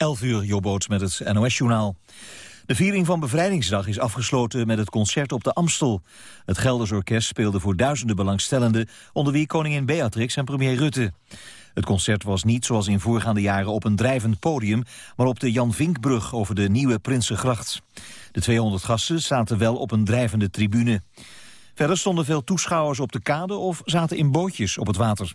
11 uur, Jobboot met het NOS-journaal. De viering van Bevrijdingsdag is afgesloten met het concert op de Amstel. Het Gelders Orkest speelde voor duizenden belangstellenden... onder wie koningin Beatrix en premier Rutte. Het concert was niet zoals in voorgaande jaren op een drijvend podium... maar op de Jan Vinkbrug over de Nieuwe Prinsengracht. De 200 gasten zaten wel op een drijvende tribune. Verder stonden veel toeschouwers op de kade of zaten in bootjes op het water.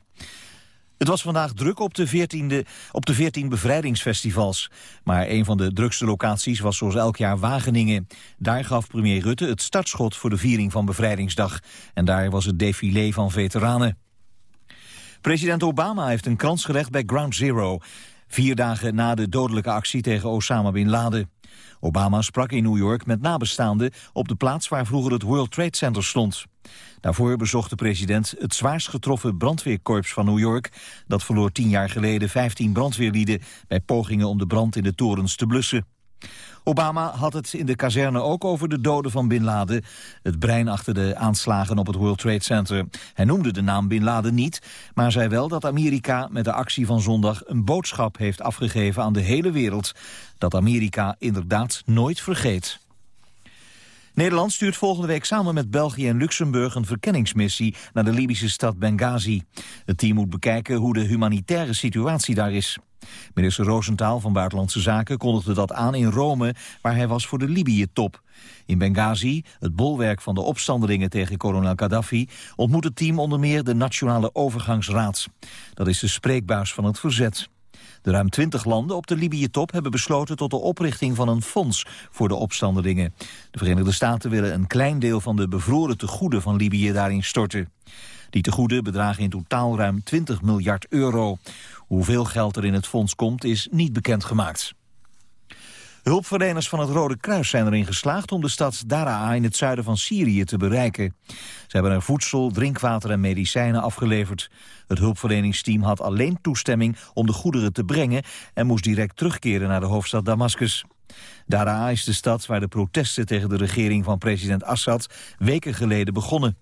Het was vandaag druk op de, 14e, op de 14 bevrijdingsfestivals. Maar een van de drukste locaties was zoals elk jaar Wageningen. Daar gaf premier Rutte het startschot voor de viering van Bevrijdingsdag. En daar was het défilé van veteranen. President Obama heeft een krans gerecht bij Ground Zero. Vier dagen na de dodelijke actie tegen Osama Bin Laden. Obama sprak in New York met nabestaanden op de plaats waar vroeger het World Trade Center stond. Daarvoor bezocht de president het zwaarst getroffen brandweerkorps van New York. Dat verloor tien jaar geleden 15 brandweerlieden bij pogingen om de brand in de torens te blussen. Obama had het in de kazerne ook over de doden van Bin Laden, het brein achter de aanslagen op het World Trade Center. Hij noemde de naam Bin Laden niet, maar zei wel dat Amerika met de actie van zondag een boodschap heeft afgegeven aan de hele wereld. Dat Amerika inderdaad nooit vergeet. Nederland stuurt volgende week samen met België en Luxemburg een verkenningsmissie naar de Libische stad Benghazi. Het team moet bekijken hoe de humanitaire situatie daar is. Minister Roosentaal van Buitenlandse Zaken kondigde dat aan in Rome, waar hij was voor de Libië-top. In Benghazi, het bolwerk van de opstandelingen tegen kolonel Gaddafi, ontmoet het team onder meer de Nationale Overgangsraad. Dat is de spreekbuis van het verzet. De ruim 20 landen op de Libië-top hebben besloten tot de oprichting van een fonds voor de opstandelingen. De Verenigde Staten willen een klein deel van de bevroren tegoeden van Libië daarin storten. Die tegoeden bedragen in totaal ruim 20 miljard euro. Hoeveel geld er in het fonds komt is niet bekendgemaakt. Hulpverleners van het Rode Kruis zijn erin geslaagd om de stad Daraa in het zuiden van Syrië te bereiken. Ze hebben er voedsel, drinkwater en medicijnen afgeleverd. Het hulpverleningsteam had alleen toestemming om de goederen te brengen en moest direct terugkeren naar de hoofdstad Damascus. Daraa is de stad waar de protesten tegen de regering van president Assad weken geleden begonnen.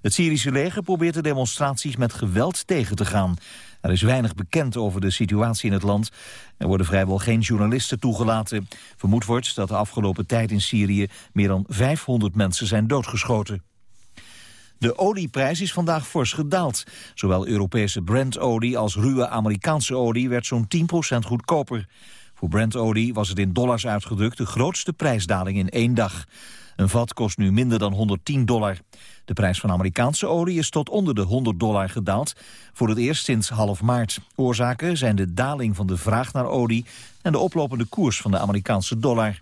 Het Syrische leger probeert de demonstraties met geweld tegen te gaan. Er is weinig bekend over de situatie in het land. Er worden vrijwel geen journalisten toegelaten. Vermoed wordt dat de afgelopen tijd in Syrië meer dan 500 mensen zijn doodgeschoten. De olieprijs is vandaag fors gedaald. Zowel Europese Brent-olie als ruwe Amerikaanse olie werd zo'n 10% goedkoper. Voor Brent-olie was het in dollars uitgedrukt de grootste prijsdaling in één dag. Een vat kost nu minder dan 110 dollar. De prijs van Amerikaanse olie is tot onder de 100 dollar gedaald, voor het eerst sinds half maart. Oorzaken zijn de daling van de vraag naar olie en de oplopende koers van de Amerikaanse dollar.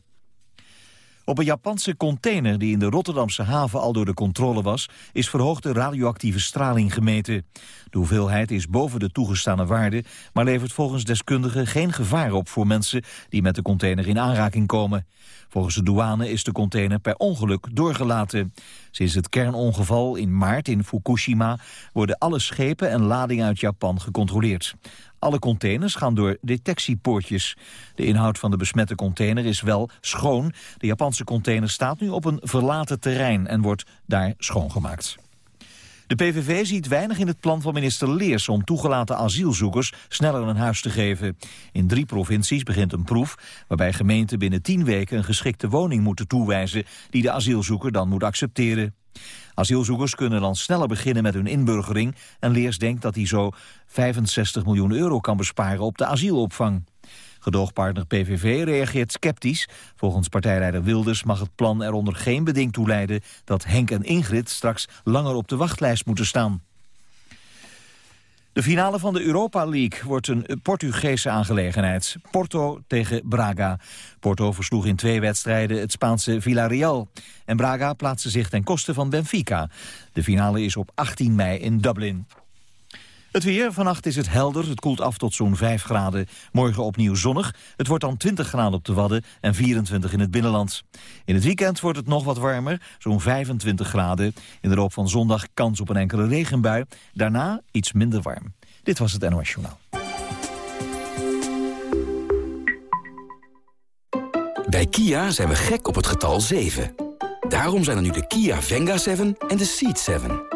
Op een Japanse container die in de Rotterdamse haven al door de controle was, is verhoogde radioactieve straling gemeten. De hoeveelheid is boven de toegestane waarde, maar levert volgens deskundigen geen gevaar op voor mensen die met de container in aanraking komen. Volgens de douane is de container per ongeluk doorgelaten. Sinds het kernongeval in maart in Fukushima worden alle schepen en ladingen uit Japan gecontroleerd. Alle containers gaan door detectiepoortjes. De inhoud van de besmette container is wel schoon. De Japanse container staat nu op een verlaten terrein en wordt daar schoongemaakt. De PVV ziet weinig in het plan van minister Leers om toegelaten asielzoekers sneller een huis te geven. In drie provincies begint een proef waarbij gemeenten binnen tien weken een geschikte woning moeten toewijzen die de asielzoeker dan moet accepteren. Asielzoekers kunnen dan sneller beginnen met hun inburgering en Leers denkt dat hij zo 65 miljoen euro kan besparen op de asielopvang. Gedoogpartner PVV reageert sceptisch. Volgens partijleider Wilders mag het plan eronder geen beding toe leiden... dat Henk en Ingrid straks langer op de wachtlijst moeten staan. De finale van de Europa League wordt een Portugese aangelegenheid. Porto tegen Braga. Porto versloeg in twee wedstrijden het Spaanse Villarreal. En Braga plaatste zich ten koste van Benfica. De finale is op 18 mei in Dublin. Het weer, vannacht is het helder, het koelt af tot zo'n 5 graden. Morgen opnieuw zonnig, het wordt dan 20 graden op de Wadden en 24 in het binnenland. In het weekend wordt het nog wat warmer, zo'n 25 graden. In de loop van zondag kans op een enkele regenbui, daarna iets minder warm. Dit was het NOS Journaal. Bij Kia zijn we gek op het getal 7. Daarom zijn er nu de Kia Venga 7 en de Seat 7...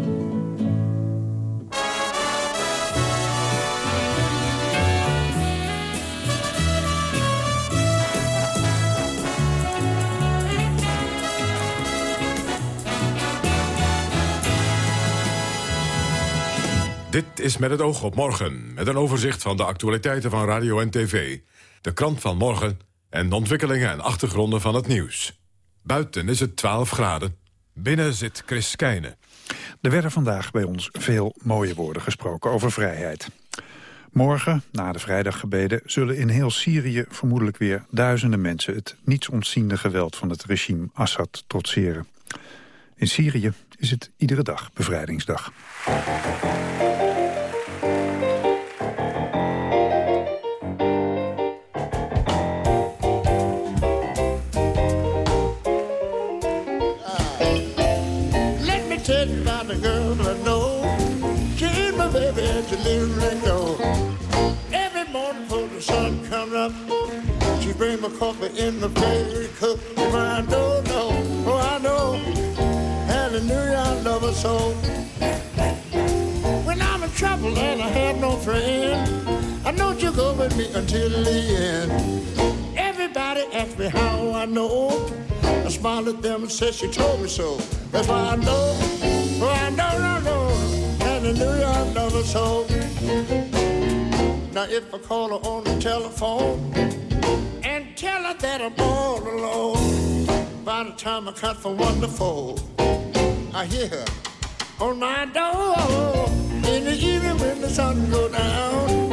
Dit is met het oog op morgen. Met een overzicht van de actualiteiten van radio en tv. De krant van morgen en de ontwikkelingen en achtergronden van het nieuws. Buiten is het 12 graden. Binnen zit Chris Keijne. Er werden vandaag bij ons veel mooie woorden gesproken over vrijheid. Morgen, na de vrijdaggebeden, zullen in heel Syrië vermoedelijk weer duizenden mensen het niets ontziende geweld van het regime Assad trotseren. In Syrië is het iedere dag bevrijdingsdag. Up, she bring me coffee in the favorite cup. If I don't know, oh I know, hallelujah, I love her so. When I'm in trouble and I have no friend, I know you'll go with me until the end. Everybody asks me how I know. I smile at them and say she told me so. That's why I know, oh I know, no, no, hallelujah, I love her so. Now if I call her on the telephone and tell her that I'm all alone, by the time I cut to four, I hear her on my door in the evening when the sun goes down,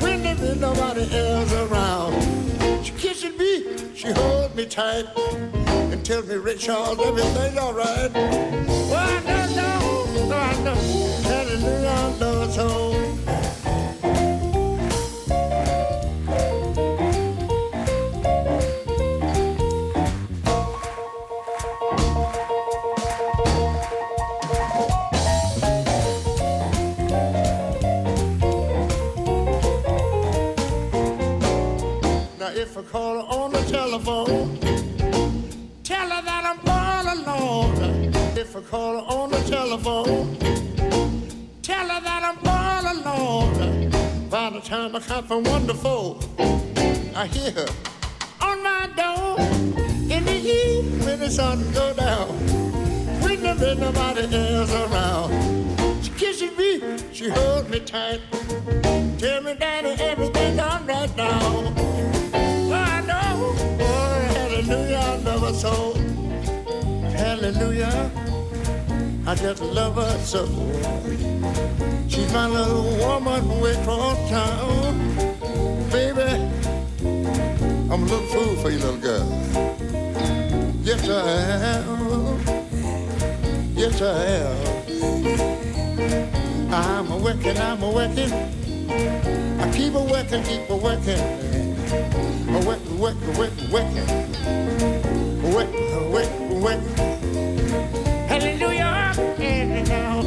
when there is nobody else around. She kisses me, she holds me tight, and tells me, Rich Charles, everything's all right. Well, I know, no, I know, hallelujah, I her so. Call her on the telephone, tell her that I'm all alone. If I call her on the telephone, tell her that I'm all alone. By the time I count from four, I hear her on my door in the evening when the sun go down. When there ain't nobody else around, she kisses me, she holds me tight. Tell me, Daddy, everything's all right now. Her so. Hallelujah, I just love her so. She's my little woman way across town. Baby, I'm a little fool for you, little girl. Yes, I am. Yes, I am. I'm a working, I'm a working. I keep a working, keep a working. A working, working, working, working. Working, working, working. Hallelujah, and now.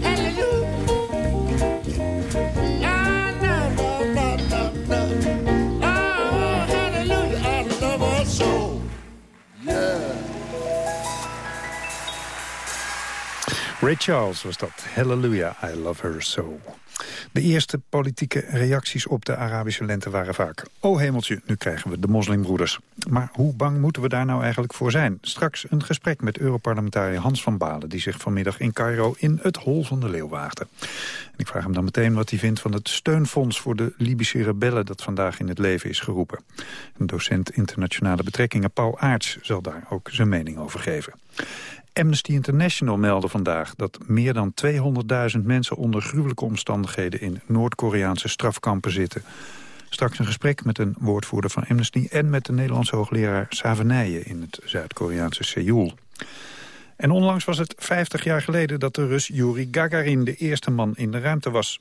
Hallelujah. Hallelujah, I love her so. Ray Charles was dat. Hallelujah, I love her so. De eerste politieke reacties op de Arabische lente waren vaak... oh hemeltje, nu krijgen we de moslimbroeders. Maar hoe bang moeten we daar nou eigenlijk voor zijn? Straks een gesprek met Europarlementariër Hans van Balen... die zich vanmiddag in Cairo in het hol van de leeuw waagde. En ik vraag hem dan meteen wat hij vindt van het steunfonds... voor de Libische rebellen dat vandaag in het leven is geroepen. Een docent internationale betrekkingen Paul Aarts zal daar ook zijn mening over geven. Amnesty International meldde vandaag dat meer dan 200.000 mensen onder gruwelijke omstandigheden in Noord-Koreaanse strafkampen zitten. Straks een gesprek met een woordvoerder van Amnesty en met de Nederlandse hoogleraar Savenijen in het Zuid-Koreaanse Seoul. En onlangs was het 50 jaar geleden dat de Rus Yuri Gagarin de eerste man in de ruimte was.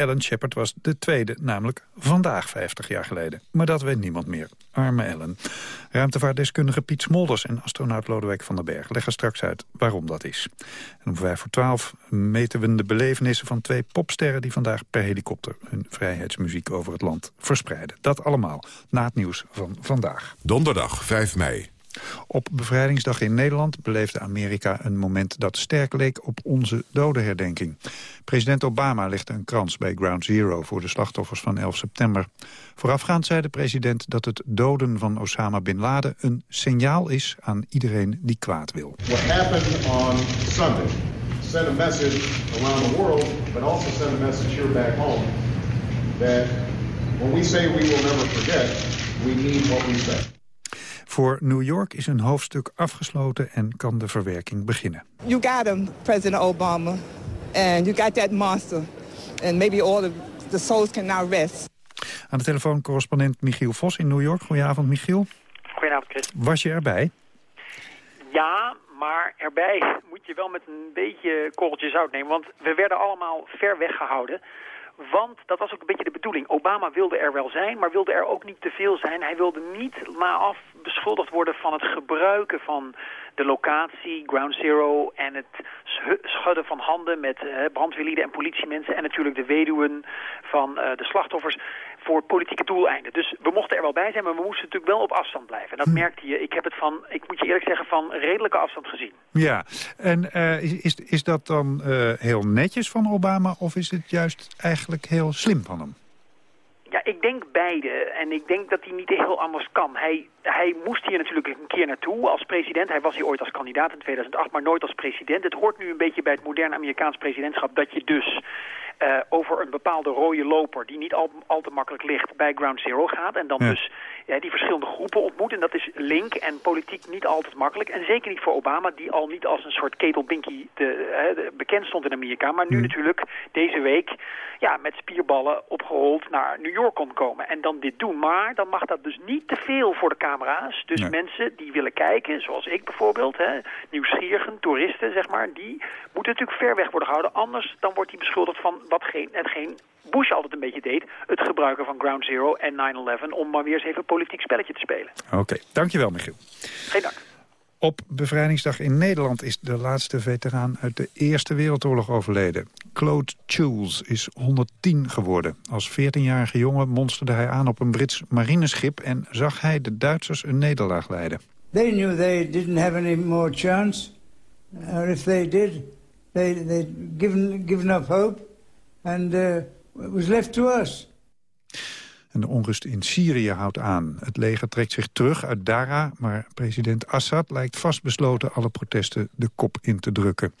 Ellen Shepard was de tweede, namelijk vandaag 50 jaar geleden. Maar dat weet niemand meer. Arme Ellen. Ruimtevaartdeskundige Piet Smolders en astronaut Lodewijk van den Berg leggen straks uit waarom dat is. En om vijf voor twaalf meten we de belevenissen van twee popsterren... die vandaag per helikopter hun vrijheidsmuziek over het land verspreiden. Dat allemaal na het nieuws van vandaag. Donderdag 5 mei. Op bevrijdingsdag in Nederland beleefde Amerika een moment dat sterk leek op onze dodenherdenking. President Obama legde een krans bij Ground Zero voor de slachtoffers van 11 september. Voorafgaand zei de president dat het doden van Osama Bin Laden een signaal is aan iedereen die kwaad wil. What happened on Sunday sent a message around the world, but also sent a message here back home that when we say we will never forget, we mean we. Voor New York is een hoofdstuk afgesloten en kan de verwerking beginnen. You got him, President Obama. And you got that monster. And maybe all the, the souls can now rest. Aan de telefoon correspondent Michiel Vos in New York. Goedenavond, Michiel. Goedenavond, Chris. Was je erbij? Ja, maar erbij moet je wel met een beetje korreltje zout nemen. Want we werden allemaal ver weggehouden. Want dat was ook een beetje de bedoeling. Obama wilde er wel zijn, maar wilde er ook niet te veel zijn. Hij wilde niet naaf beschuldigd worden van het gebruiken van de locatie, Ground Zero... en het schudden van handen met uh, brandweerlieden en politiemensen... en natuurlijk de weduwen van uh, de slachtoffers voor politieke doeleinden. Dus we mochten er wel bij zijn, maar we moesten natuurlijk wel op afstand blijven. En dat merkte je. Ik heb het van, ik moet je eerlijk zeggen, van redelijke afstand gezien. Ja, en uh, is, is dat dan uh, heel netjes van Obama of is het juist eigenlijk heel slim van hem? Ja, ik denk beide. En ik denk dat hij niet heel anders kan. Hij, hij moest hier natuurlijk een keer naartoe als president. Hij was hier ooit als kandidaat in 2008, maar nooit als president. Het hoort nu een beetje bij het moderne Amerikaans presidentschap... dat je dus uh, over een bepaalde rode loper... die niet al, al te makkelijk ligt bij Ground Zero gaat. En dan ja. dus ja, die verschillende groepen ontmoet. En dat is link en politiek niet altijd makkelijk. En zeker niet voor Obama, die al niet als een soort ketelbinky te, uh, bekend stond in Amerika. Maar nu mm. natuurlijk deze week ja, met spierballen opgerold naar New York kon komen. En dan dit doen. Maar dan mag dat dus niet te veel voor de camera's. Dus nee. mensen die willen kijken, zoals ik bijvoorbeeld, hè, nieuwsgierigen, toeristen, zeg maar, die moeten natuurlijk ver weg worden gehouden. Anders dan wordt hij beschuldigd van watgeen, hetgeen Bush altijd een beetje deed, het gebruiken van Ground Zero en 9-11... om maar weer eens even een politiek spelletje te spelen. Oké, okay. dankjewel Michiel. Geen dank. Op bevrijdingsdag in Nederland is de laatste veteraan uit de Eerste Wereldoorlog overleden. Claude Jules is 110 geworden. Als 14-jarige jongen monsterde hij aan op een Brits marineschip... en zag hij de Duitsers een nederlaag leiden. They knew they didn't have any more chance. Or if they did, they, they'd given, given up hope. And uh, it was left to us. En de onrust in Syrië houdt aan. Het leger trekt zich terug uit Dara, maar president Assad lijkt vastbesloten alle protesten de kop in te drukken.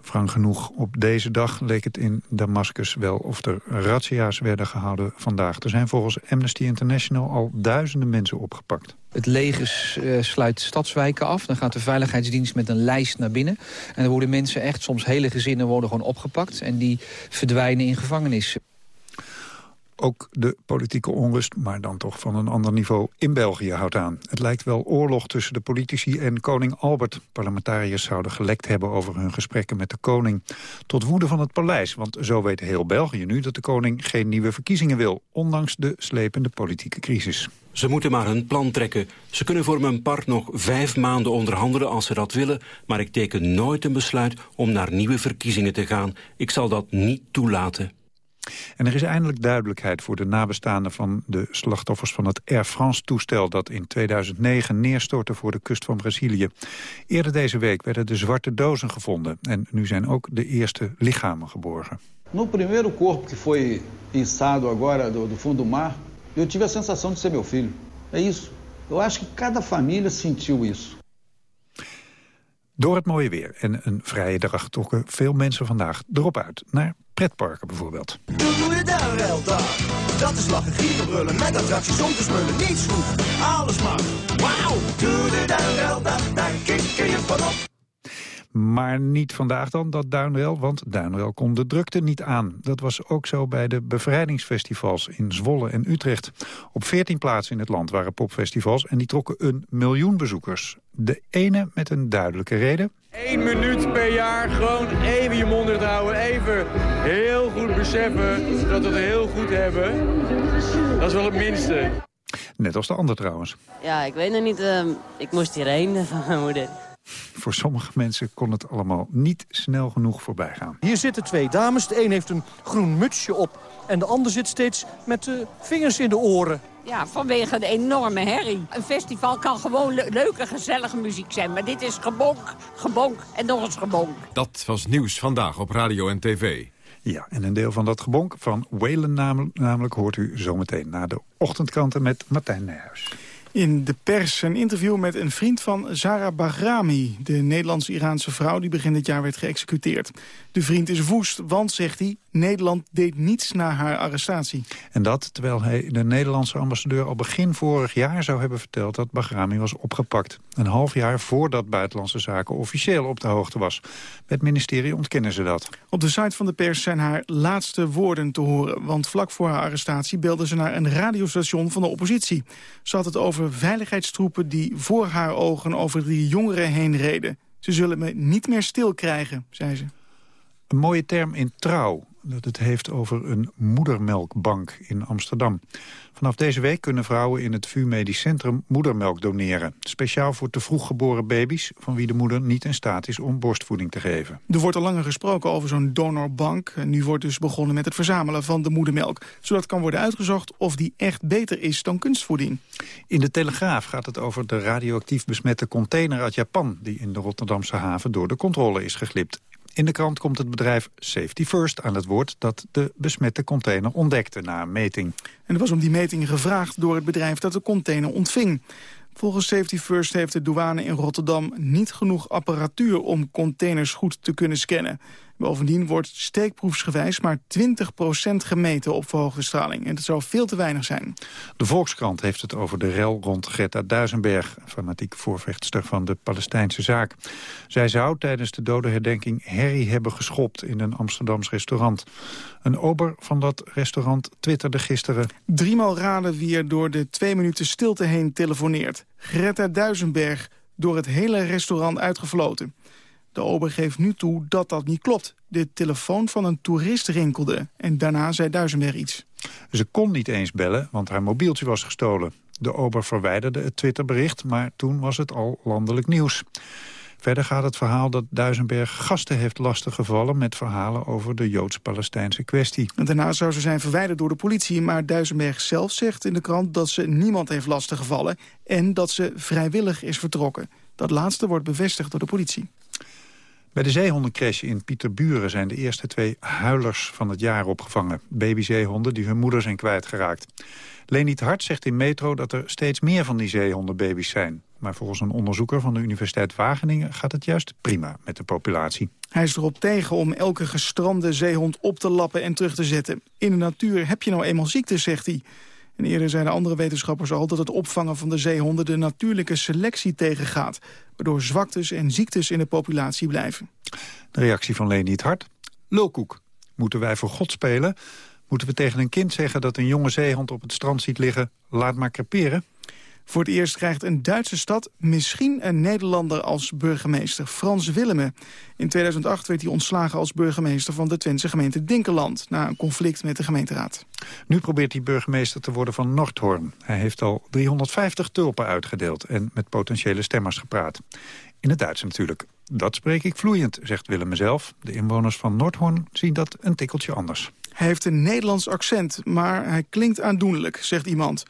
Frank genoeg, op deze dag leek het in Damascus wel of er razzia's werden gehouden vandaag. Er zijn volgens Amnesty International al duizenden mensen opgepakt. Het leger uh, sluit stadswijken af. Dan gaat de veiligheidsdienst met een lijst naar binnen. En dan worden mensen echt, soms hele gezinnen, worden gewoon opgepakt. En die verdwijnen in gevangenis. Ook de politieke onrust, maar dan toch van een ander niveau, in België houdt aan. Het lijkt wel oorlog tussen de politici en koning Albert. Parlementariërs zouden gelekt hebben over hun gesprekken met de koning. Tot woede van het paleis, want zo weet heel België nu... dat de koning geen nieuwe verkiezingen wil, ondanks de slepende politieke crisis. Ze moeten maar hun plan trekken. Ze kunnen voor mijn part nog vijf maanden onderhandelen als ze dat willen... maar ik teken nooit een besluit om naar nieuwe verkiezingen te gaan. Ik zal dat niet toelaten. En er is eindelijk duidelijkheid voor de nabestaanden van de slachtoffers van het Air France-toestel dat in 2009 neerstortte voor de kust van Brazilië. Eerder deze week werden de zwarte dozen gevonden en nu zijn ook de eerste lichamen geborgen. No primeiro corpo que foi içado agora do, do fundo do mar, eu tive a sensação de ser meu filho. É isso. Eu acho que cada família sentiu isso. Door het mooie weer en een vrije dag trokken veel mensen vandaag erop uit. Naar pretparken bijvoorbeeld. Doe de Duinreldag. Dat is lachen, gieren, brullen, met attracties om te smullen. Niets hoeft, alles mag. Wauw, doe de Duinreldag, daar kikker je van op. Maar niet vandaag dan, dat Duinrel, want Duinrel kon de drukte niet aan. Dat was ook zo bij de bevrijdingsfestivals in Zwolle en Utrecht. Op 14 plaatsen in het land waren popfestivals en die trokken een miljoen bezoekers. De ene met een duidelijke reden. Eén minuut per jaar gewoon even je mond houden. Even heel goed beseffen dat we het heel goed hebben. Dat is wel het minste. Net als de ander trouwens. Ja, ik weet nog niet. ehm, ik moest hierheen van mijn moeder. Voor sommige mensen kon het allemaal niet snel genoeg voorbij gaan. Hier zitten twee dames. De een heeft een groen mutsje op en de ander zit steeds met de vingers in de oren. Ja, vanwege de enorme herrie. Een festival kan gewoon le- leuke, gezellige muziek zijn. Maar dit is gebonk, gebonk en nog eens gebonk. Dat was nieuws vandaag op radio en tv. Ja, en een deel van dat gebonk van Whalen namel- namelijk hoort u zometeen na de ochtendkranten met Martijn Nijhuis. In de pers een interview met een vriend van Zara Bahrami... de Nederlands-Iraanse vrouw die begin dit jaar werd geëxecuteerd. De vriend is woest, want, zegt hij... Nederland deed niets na haar arrestatie. En dat terwijl hij de Nederlandse ambassadeur al begin vorig jaar zou hebben verteld dat Bahrami was opgepakt. Een half jaar voordat Buitenlandse Zaken officieel op de hoogte was. Het ministerie ontkennen ze dat. Op de site van de pers zijn haar laatste woorden te horen... want vlak voor haar arrestatie belde ze naar een radiostation van de oppositie. Ze had het over veiligheidstroepen die voor haar ogen over drie jongeren heen reden. Ze zullen me niet meer stil krijgen, zei ze. Een mooie term in Trouw, dat het heeft over een moedermelkbank in Amsterdam. Vanaf deze week kunnen vrouwen in het VU Medisch Centrum moedermelk doneren. Speciaal voor te vroeg geboren baby's van wie de moeder niet in staat is om borstvoeding te geven. Er wordt al langer gesproken over zo'n donorbank. En Nu wordt dus begonnen met het verzamelen van de moedermelk. Zodat kan worden uitgezocht of die echt beter is dan kunstvoeding. In de Telegraaf gaat het over de radioactief besmette container uit Japan... die in de Rotterdamse haven door de controle is geglipt. In de krant komt het bedrijf Safety First aan het woord... dat de besmette container ontdekte na een meting. En er was om die meting gevraagd door het bedrijf dat de container ontving. Volgens Safety First heeft de douane in Rotterdam niet genoeg apparatuur om containers goed te kunnen scannen. Bovendien wordt steekproefsgewijs maar 20% gemeten op verhoogde straling. En dat zou veel te weinig zijn. De Volkskrant heeft het over de rel rond Greta Duisenberg... fanatiek voorvechtster van de Palestijnse zaak. Zij zou tijdens de dodenherdenking herrie hebben geschopt... in een Amsterdams restaurant. Een ober van dat restaurant twitterde gisteren... Driemaal raden wie er door de twee minuten stilte heen telefoneert. Greta Duisenberg, door het hele restaurant uitgefloten. De ober geeft nu toe dat dat niet klopt. De telefoon van een toerist rinkelde en daarna zei Duisenberg iets. Ze kon niet eens bellen, want haar mobieltje was gestolen. De ober verwijderde het Twitterbericht, maar toen was het al landelijk nieuws. Verder gaat het verhaal dat Duisenberg gasten heeft lastiggevallen... met verhalen over de Joods-Palestijnse kwestie. Daarna zou ze zijn verwijderd door de politie... maar Duisenberg zelf zegt in de krant dat ze niemand heeft lastiggevallen... en dat ze vrijwillig is vertrokken. Dat laatste wordt bevestigd door de politie. Bij de zeehondencrash in Pieterburen zijn de eerste twee huilers van het jaar opgevangen. Babyzeehonden die hun moeder zijn kwijtgeraakt. Leniet Hart zegt in Metro dat er steeds meer van die zeehondenbaby's zijn. Maar volgens een onderzoeker van de Universiteit Wageningen gaat het juist prima met de populatie. Hij is erop tegen om elke gestrande zeehond op te lappen en terug te zetten. In de natuur heb je nou eenmaal ziektes, zegt hij. En eerder zeiden andere wetenschappers al dat het opvangen van de zeehonden de natuurlijke selectie tegengaat. Waardoor zwaktes en ziektes in de populatie blijven. De reactie van Leniet Hart? Lulkoek. Moeten wij voor God spelen? Moeten we tegen een kind zeggen dat een jonge zeehond op het strand ziet liggen... laat maar creperen? Voor het eerst krijgt een Duitse stad misschien een Nederlander als burgemeester. Frans Willemme. In 2008 werd hij ontslagen als burgemeester van de Twentse gemeente Dinkeland... na een conflict met de gemeenteraad. Nu probeert hij burgemeester te worden van Noordhoorn. Hij heeft al 350 tulpen uitgedeeld en met potentiële stemmers gepraat. In het Duits natuurlijk. Dat spreek ik vloeiend, zegt Willem zelf. De inwoners van Noordhoorn zien dat een tikkeltje anders. Hij heeft een Nederlands accent, maar hij klinkt aandoenlijk, zegt iemand.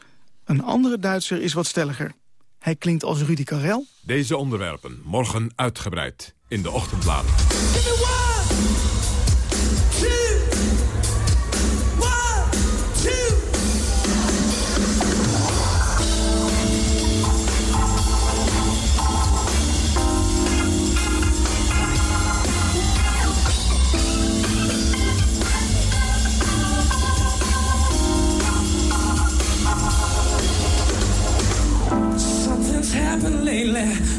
Een andere Duitser is wat stelliger. Hij klinkt als Rudy Karel. Deze onderwerpen morgen uitgebreid in de ochtendbladen. lately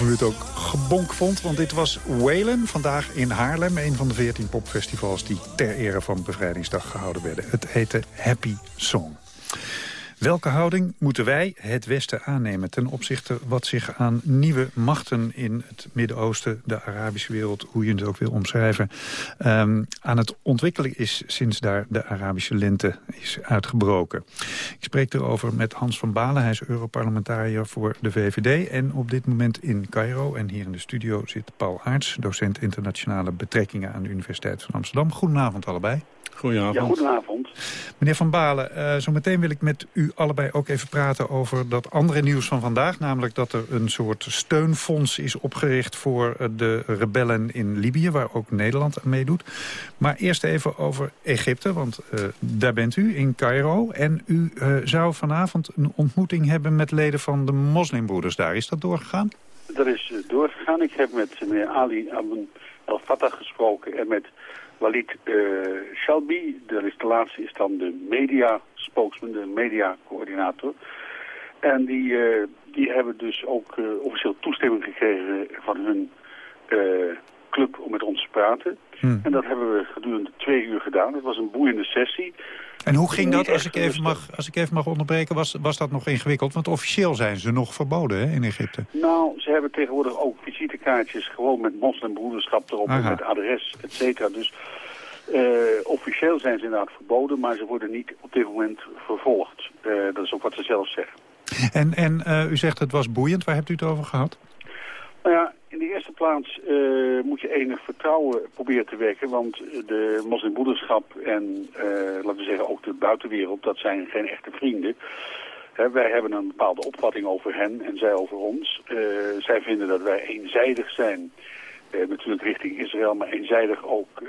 of u het ook gebonk vond. Want dit was Whalen, vandaag in Haarlem. Een van de 14 popfestivals die ter ere van Bevrijdingsdag gehouden werden. Het heette Happy Song. Welke houding moeten wij, het Westen, aannemen... ten opzichte wat zich aan nieuwe machten in het Midden-Oosten... de Arabische wereld, hoe je het ook wil omschrijven... ehm, aan het ontwikkelen is sinds daar de Arabische lente is uitgebroken. Ik spreek erover met Hans van Balen. Hij is Europarlementariër voor de VVD... en op dit moment in Cairo. En hier in de studio zit Paul Aarts... docent internationale betrekkingen aan de Universiteit van Amsterdam. Goedenavond allebei. Goedenavond. Ja, goedenavond. Meneer Van Balen, uh, zo meteen wil ik met u allebei ook even praten over dat andere nieuws van vandaag. Namelijk dat er een soort steunfonds is opgericht voor uh, de rebellen in Libië, waar ook Nederland aan meedoet. Maar eerst even over Egypte, want uh, daar bent u, in Cairo. En u zou vanavond een ontmoeting hebben met leden van de moslimbroeders daar. Is dat doorgegaan? Dat is doorgegaan. Ik heb met meneer Ali Abdel El-Fattah gesproken en met Walid uh, Shelby, de laatste, is dan de media spokesman, de mediacoördinator. En die, uh, die hebben dus ook uh, officieel toestemming gekregen van hun club om met ons te praten. Hmm. En dat hebben we gedurende twee uur gedaan. Het was een boeiende sessie. En hoe ging dat, als ik, even mag, als ik even mag onderbreken, was, was dat nog ingewikkeld? Want officieel zijn ze nog verboden hè, in Egypte. Nou, ze hebben tegenwoordig ook visitekaartjes gewoon met moslimbroederschap erop, en met adres, et cetera. Dus uh, officieel zijn ze inderdaad verboden, maar ze worden niet op dit moment vervolgd. Uh, dat is ook wat ze zelf zeggen. En, en uh, u zegt het was boeiend, waar hebt u het over gehad? Nou ja, in de eerste plaats uh, moet je enig vertrouwen proberen te wekken. Want de moslimbroederschap en, uh, laten we zeggen, ook de buitenwereld, dat zijn geen echte vrienden. Wij hebben een bepaalde opvatting over hen en zij over ons. Zij vinden dat wij eenzijdig zijn, natuurlijk richting Israël, maar eenzijdig ook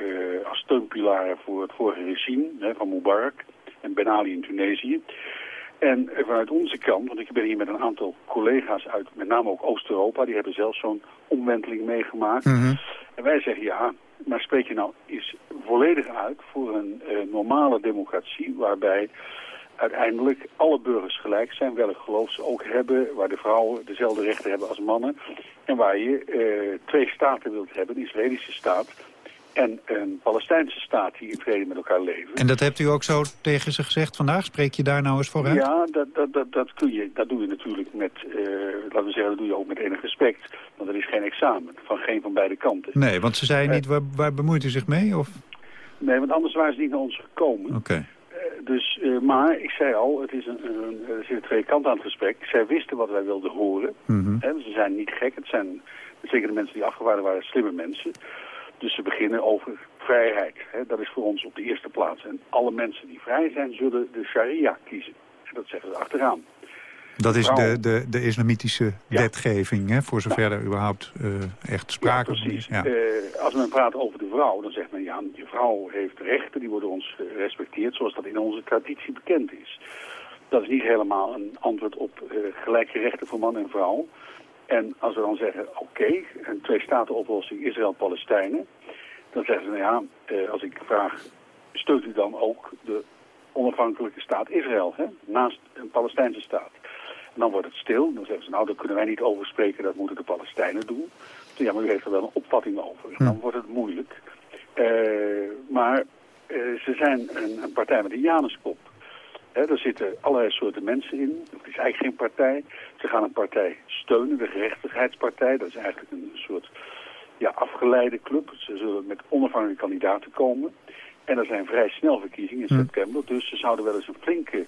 als steunpilaren voor het vorige regime van Mubarak en Ben Ali in Tunesië. En vanuit onze kant, want ik ben hier met een aantal collega's uit met name ook Oost-Europa, die hebben zelfs zo'n omwenteling meegemaakt. Mm -hmm. En wij zeggen ja, maar spreek je nou eens volledig uit voor een uh, normale democratie waarbij uiteindelijk alle burgers gelijk zijn, welk geloof ze ook hebben, waar de vrouwen dezelfde rechten hebben als mannen. En waar je uh, twee staten wilt hebben, een Israëlische staat en een Palestijnse staat die in vrede met elkaar leven. En dat hebt u ook zo tegen ze gezegd vandaag? Spreek je daar nou eens voor uit? Ja, dat, dat, dat, dat, kun je, dat doe je natuurlijk met, uh, laten we zeggen, dat doe je ook met enig respect. Want er is geen examen, van geen van beide kanten. Nee, want ze zeiden niet, waar, waar bemoeit u zich mee? Of? Nee, want anders waren ze niet naar ons gekomen. Oké. Okay. Uh, dus, uh, maar ik zei al, het is een, een, er zitten twee kanten aan het gesprek. Zij wisten wat wij wilden horen. Mm -hmm. He, ze zijn niet gek, het zijn zeker de mensen die afgewaarden waren slimme mensen. Dus ze beginnen over vrijheid. Hè? Dat is voor ons op de eerste plaats. En alle mensen die vrij zijn, zullen de sharia kiezen. En dat zeggen ze achteraan. Dat is de, de, de islamitische wetgeving, hè, voor zover er überhaupt eh, echt sprake van is. Ja. Eh, als men praat over de vrouw, dan zegt men ja, je vrouw heeft rechten, die worden ons gerespecteerd zoals dat in onze traditie bekend is. Dat is niet helemaal een antwoord op eh, gelijke rechten voor man en vrouw. En als we dan zeggen, oké, een twee-staten-oplossing Israël-Palestijnen, dan zeggen ze, nou ja, eh, als ik vraag, steunt u dan ook de onafhankelijke staat Israël, hè, naast een Palestijnse staat? En dan wordt het stil. Dan zeggen ze, nou, daar kunnen wij niet over spreken. Dat moeten de Palestijnen doen. Ja, maar u heeft er wel een opvatting over. En dan wordt het moeilijk. Eh, maar eh, ze zijn een, een partij met een Januskop. Hè, er zitten allerlei soorten mensen in. Het is eigenlijk geen partij. Ze gaan een partij steunen, de gerechtigheidspartij. Dat is eigenlijk een soort ja, afgeleide club. Ze zullen met onafhankelijke kandidaten komen. En er zijn vrij snel verkiezingen in september. Dus ze zouden wel eens een flinke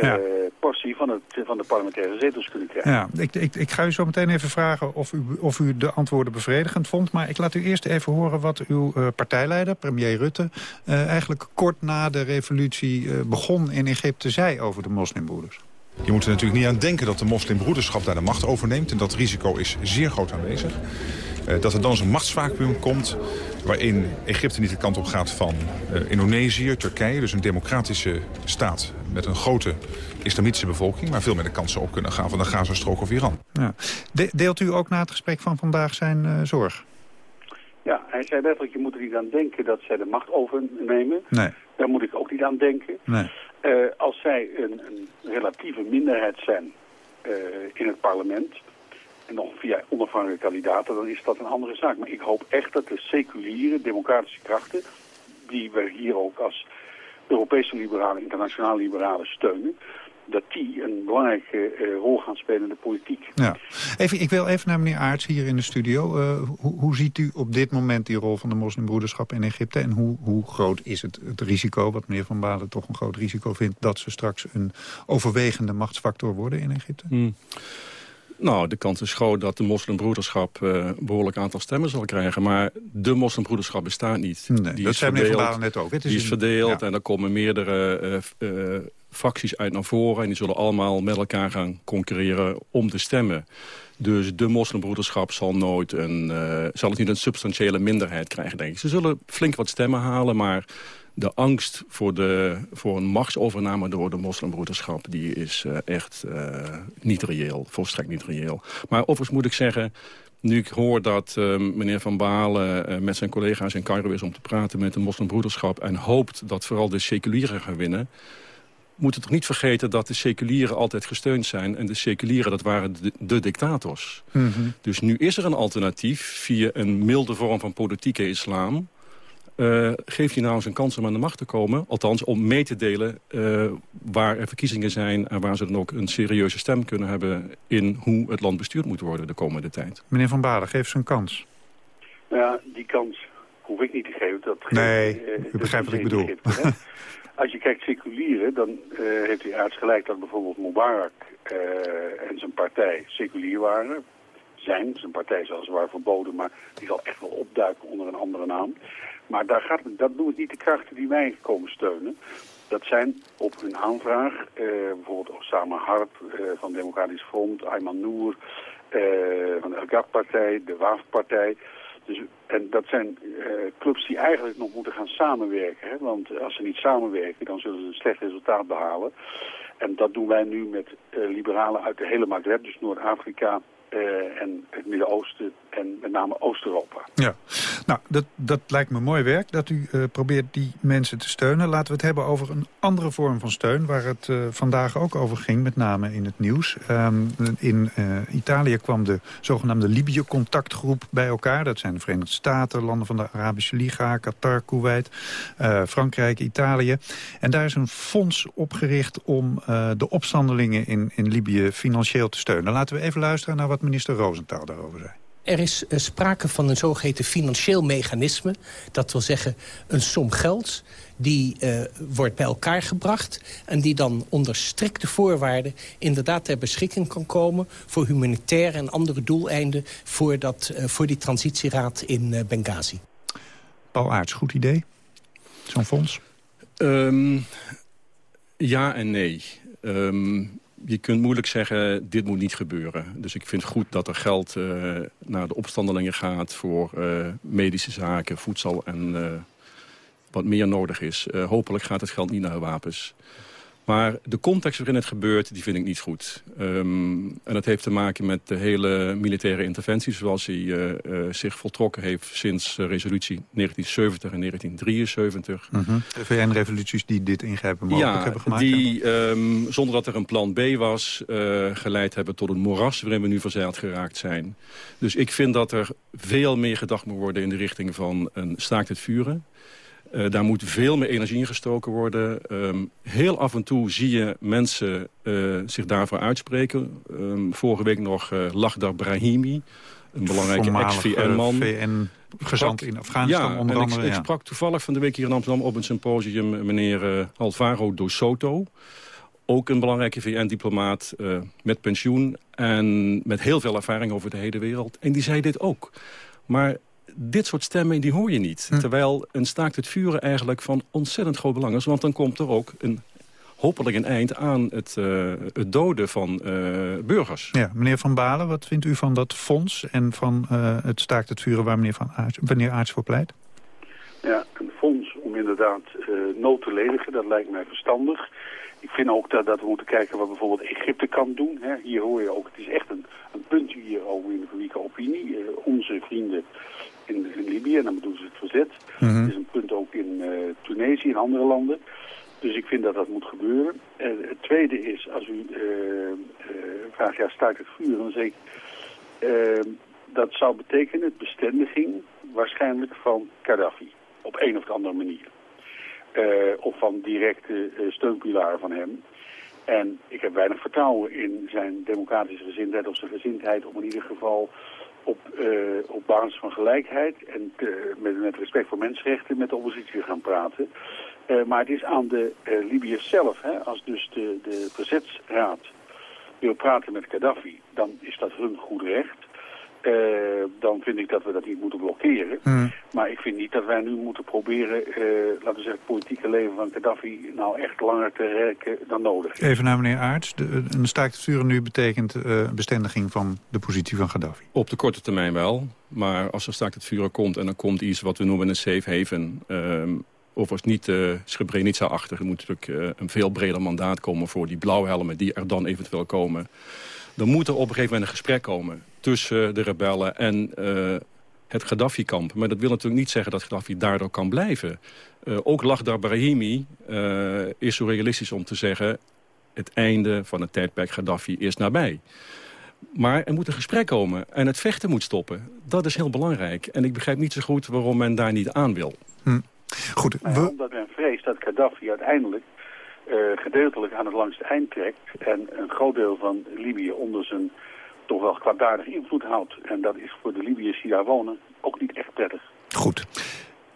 eh, portie van, het, van de parlementaire zetels kunnen krijgen. Ja, ik, ik, ik ga u zo meteen even vragen of u, of u de antwoorden bevredigend vond. Maar ik laat u eerst even horen wat uw eh, partijleider, premier Rutte... eh, eigenlijk kort na de revolutie eh, begon in Egypte zei over de moslimbroeders. Je moet er natuurlijk niet aan denken dat de moslimbroederschap daar de macht overneemt. En dat risico is zeer groot aanwezig. Eh, dat er dan zo'n machtsvacuum komt waarin Egypte niet de kant op gaat van eh, Indonesië, Turkije. Dus een democratische staat met een grote islamitische bevolking... maar veel meer de kansen op kunnen gaan van de Gazastrook of Iran. Ja. De- deelt u ook na het gesprek van vandaag zijn eh, zorg? Ja, hij zei letterlijk, je moet er niet aan denken dat zij de macht overnemen. Nee. Daar moet ik ook niet aan denken. Nee. Eh, als zij een, een relatieve minderheid zijn eh, in het parlement... en nog via onafhankelijke kandidaten, dan is dat een andere zaak. Maar ik hoop echt dat de seculiere democratische krachten... die we hier ook als Europese liberalen, internationale liberalen steunen... dat die een belangrijke eh, rol gaan spelen in de politiek. Ja. Even, ik wil even naar meneer Aarts hier in de studio. Eh, hoe, hoe ziet u op dit moment die rol van de moslimbroederschap in Egypte? En hoe, hoe groot is het, het risico, wat meneer Van Balen toch een groot risico vindt... dat ze straks een overwegende machtsfactor worden in Egypte? Hmm. Nou, de kans is groot dat de moslimbroederschap eh, een behoorlijk aantal stemmen zal krijgen. Maar de moslimbroederschap bestaat niet. Nee, dat zei meneer Van net ook. Het is die is een- verdeeld ja. en er komen meerdere eh, f- eh, fracties uit naar voren. En die zullen allemaal met elkaar gaan concurreren om de stemmen. Dus de moslimbroederschap zal nooit een, eh, zal het niet een substantiële minderheid krijgen, denk ik. Ze zullen flink wat stemmen halen, maar de angst voor, de, voor een machtsovername door de moslimbroederschap... die is eh, echt eh, niet reëel, volstrekt niet reëel. Maar overigens moet ik zeggen... Nu ik hoor dat eh, meneer Van Balen met zijn collega's in Cairo is om te praten met de moslimbroederschap... en hoopt dat vooral de seculieren gaan winnen... moeten toch niet vergeten dat de seculieren altijd gesteund zijn... en de seculieren, dat waren de, de dictators. Mhm. Dus nu is er een alternatief via een milde vorm van politieke islam. Eh geeft hij nou eens een kans om aan de macht te komen? Althans, om mee te delen eh, waar er verkiezingen zijn... en waar ze dan ook een serieuze stem kunnen hebben... in hoe het land bestuurd moet worden de komende tijd. Meneer Van Balen, geef ze een kans. Nou ja, die kans hoef ik niet te geven. Dat geeft, Nee, eh, u begrijpt wat ik bedoel. Als je kijkt seculieren, dan eh, heeft hij aards gelijk dat bijvoorbeeld Mubarak eh, en zijn partij seculier waren. Zijn, zijn partij zelfs waar verboden, maar die zal echt wel opduiken onder een andere naam. Maar daar gaat, dat doen het niet de krachten die wij komen steunen. Dat zijn op hun aanvraag, eh, bijvoorbeeld Osama Harp eh, van Democratisch Front, Ayman Noor eh, van de Al-Ghab-partij, de WAF-partij. Dus, en dat zijn eh, clubs die eigenlijk nog moeten gaan samenwerken. Hè? Want als ze niet samenwerken, dan zullen ze een slecht resultaat behalen. En dat doen wij nu met eh, liberalen uit de hele Maghreb, dus Noord-Afrika eh, en het Midden-Oosten en met name Oost-Europa. Ja, nou, dat, dat lijkt me mooi werk dat u eh, probeert die mensen te steunen. Laten we het hebben over een andere vorm van steun... waar het eh, vandaag ook over ging, met name in het nieuws. Ehm, in Italië kwam de zogenaamde Libië-contactgroep bij elkaar. Dat zijn de Verenigde Staten, landen van de Arabische Liga... Qatar, Kuwait, Frankrijk, Italië. En daar is een fonds opgericht om de opstandelingen in, in Libië financieel te steunen. Laten we even luisteren naar wat minister Rosenthal daarover zei. Er is eh, sprake van een zogeheten financieel mechanisme. Dat wil zeggen een som geld die eh, wordt bij elkaar gebracht... en die dan onder strikte voorwaarden inderdaad ter beschikking kan komen... voor humanitaire en andere doeleinden voor, dat, eh, voor die transitieraad in eh, Benghazi. Paul Aarts, goed idee? Zo'n fonds? Ehm, ja en nee. Ehm, je kunt moeilijk zeggen, dit moet niet gebeuren. Dus ik vind het goed dat er geld eh, naar de opstandelingen gaat... voor eh, medische zaken, voedsel en eh, wat meer nodig is. Hopelijk gaat het geld niet naar wapens. Maar de context waarin het gebeurt, die vind ik niet goed. Ehm, en dat heeft te maken met de hele militaire interventie... zoals die uh, uh, zich voltrokken heeft sinds uh, resolutie 1970 en 1973. Mm -hmm. De VN-revoluties die dit ingrijpen mogelijk ja, hebben gemaakt? die um, zonder dat er een plan B was... geleid hebben tot een moeras waarin we nu verzeild geraakt zijn. Dus ik vind dat er veel meer gedacht moet worden... in de richting van een staakt het vuren... Uh, daar moet veel meer energie in gestoken worden. Um, heel af en toe zie je mensen uh, zich daarvoor uitspreken. Um, vorige week nog uh, Lagdar Brahimi, een belangrijke ex-VN-man. VN-gezant in Afghanistan ja, onder andere. Ik, ik sprak toevallig van de week hier in Amsterdam op een symposium meneer Alvaro Dos Soto. Ook een belangrijke VN-diplomaat met pensioen en met heel veel ervaring over de hele wereld. En die zei dit ook. Maar dit soort stemmen die hoor je niet. Hm. Terwijl een staakt het vuren eigenlijk van ontzettend groot belang is. Want dan komt er ook een, hopelijk een eind aan het, uh, het doden van uh, burgers. Ja, meneer Van Balen, wat vindt u van dat fonds... en van uh, het staakt het vuren waar meneer, van Aarts, meneer Aarts voor pleit? Ja, een fonds om inderdaad nood te ledigen, dat lijkt mij verstandig. Ik vind ook dat, dat we moeten kijken wat bijvoorbeeld Egypte kan doen. Hè. Hier hoor je ook, het is echt een, een punt hier over in de publieke opinie. onze vrienden in, in Libië, en dan bedoelen ze het verzet. Mm -hmm. Het is een punt ook in uh, Tunesië en andere landen. Dus ik vind dat dat moet gebeuren. Uh, het tweede is, als u uh, vraagt, ja, staakt het vuur, dan zeg ik... dat zou betekenen bestendiging waarschijnlijk van Gaddafi. Op een of andere manier. of van directe steunpilaren van hem. En ik heb weinig vertrouwen in zijn democratische gezindheid of zijn gezindheid om in ieder geval op, uh, op basis van gelijkheid en te, met, met respect voor mensenrechten met de oppositie gaan praten. Uh, maar het is aan de uh, Libiërs zelf, hè, als dus de, de verzetsraad wil praten met Gaddafi, dan is dat hun goed recht. Uh, dan vind ik dat we dat niet moeten blokkeren. Mm. Maar ik vind niet dat wij nu moeten proberen, uh, laten we zeggen, het politieke leven van Gaddafi nou echt langer te rekken dan nodig. Even naar meneer Aarts. De, een staakt het vuren nu betekent uh, bestendiging van de positie van Gaddafi. Op de korte termijn wel. Maar als er staakt het vuren komt en dan komt iets wat we noemen een safe haven... Um, of als niet uh, Srebrenica achter, er moet natuurlijk uh, een veel breder mandaat komen voor die blauwhelmen die er dan eventueel komen. Dan moet er op een gegeven moment een gesprek komen tussen de rebellen en uh, het Gaddafi-kamp. Maar dat wil natuurlijk niet zeggen dat Gaddafi daardoor kan blijven. Uh, ook Lagdar Brahimi uh, is zo realistisch om te zeggen... het einde van het tijdperk Gaddafi is nabij. Maar er moet een gesprek komen en het vechten moet stoppen. Dat is heel belangrijk. En ik begrijp niet zo goed waarom men daar niet aan wil. Hm. Goed, we... ja, omdat men vreest dat Gaddafi uiteindelijk gedeeltelijk aan het langste eind trekt... en een groot deel van Libië onder zijn toch wel kwaadaardig invloed houdt. En dat is voor de Libiërs die daar wonen ook niet echt prettig. Goed.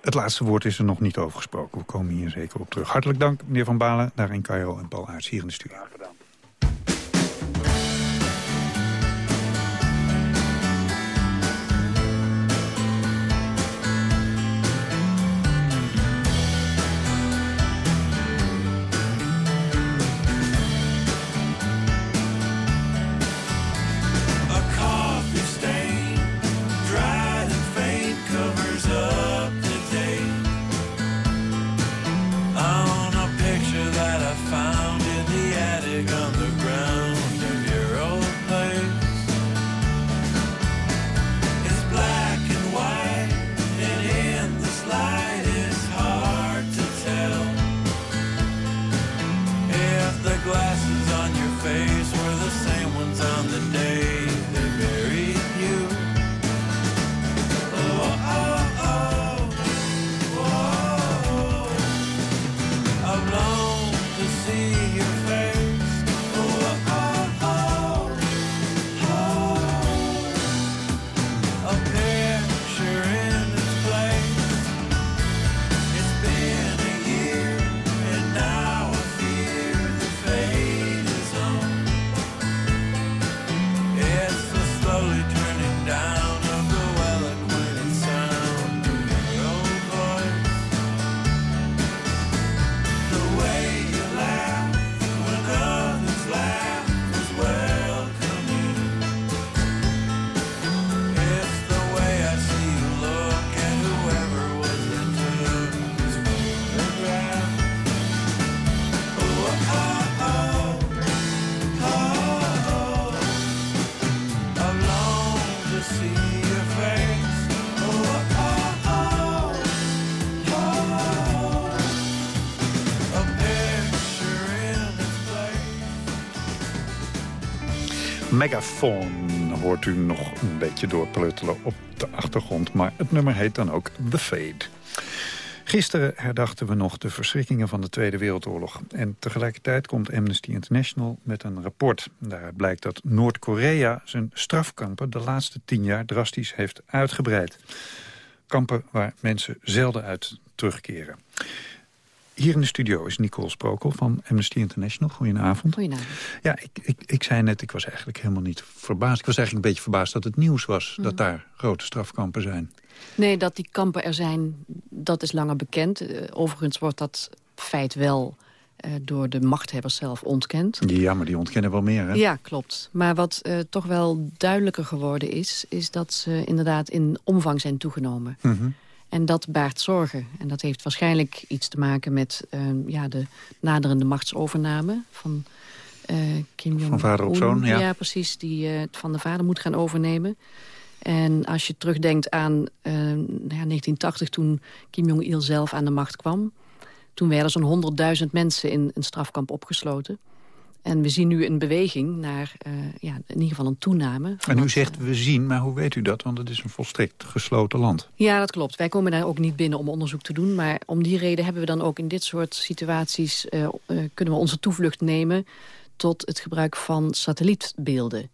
Het laatste woord is er nog niet over gesproken. We komen hier zeker op terug. Hartelijk dank, meneer Van Balen, daar in Cairo en Paul Aerts hier in de studio. Graag gedaan. Megaphone hoort u nog een beetje doorpleutelen op de achtergrond. Maar het nummer heet dan ook The Fade. Gisteren herdachten we nog de verschrikkingen van de Tweede Wereldoorlog. En tegelijkertijd komt Amnesty International met een rapport. Daaruit blijkt dat Noord-Korea zijn strafkampen de laatste tien jaar drastisch heeft uitgebreid. Kampen waar mensen zelden uit terugkeren. Hier in de studio is Nicole Sprokel van Amnesty International. Goedenavond. Goedenavond. Ja, ik, ik, ik zei net, ik was eigenlijk helemaal niet verbaasd. Ik was eigenlijk een beetje verbaasd dat het nieuws was... Mhm. dat daar grote strafkampen zijn. Nee, dat die kampen er zijn, dat is langer bekend. Eh, overigens wordt dat feit wel eh, door de machthebbers zelf ontkend. Ja, maar die ontkennen wel meer, hè? Ja, klopt. Maar wat eh, toch wel duidelijker geworden is... is dat ze inderdaad in omvang zijn toegenomen. Mhm. En dat baart zorgen. En dat heeft waarschijnlijk iets te maken met eh, ja, de naderende machtsovername van eh, Kim Jong-un. Van vader op zoon, ja. precies, die het van de vader moet gaan overnemen. En als je terugdenkt aan eh, nou ja, 1980, toen Kim Jong-il zelf aan de macht kwam... toen werden zo'n 100.000 mensen in een strafkamp opgesloten. En we zien nu een beweging naar eh, ja, in ieder geval een toename. En u zegt we zien, maar hoe weet u dat? Want het is een volstrekt gesloten land. ja, dat klopt. Wij komen daar ook niet binnen om onderzoek te doen. Maar om die reden hebben we dan ook in dit soort situaties... eh, eh, kunnen we onze toevlucht nemen tot het gebruik van satellietbeelden.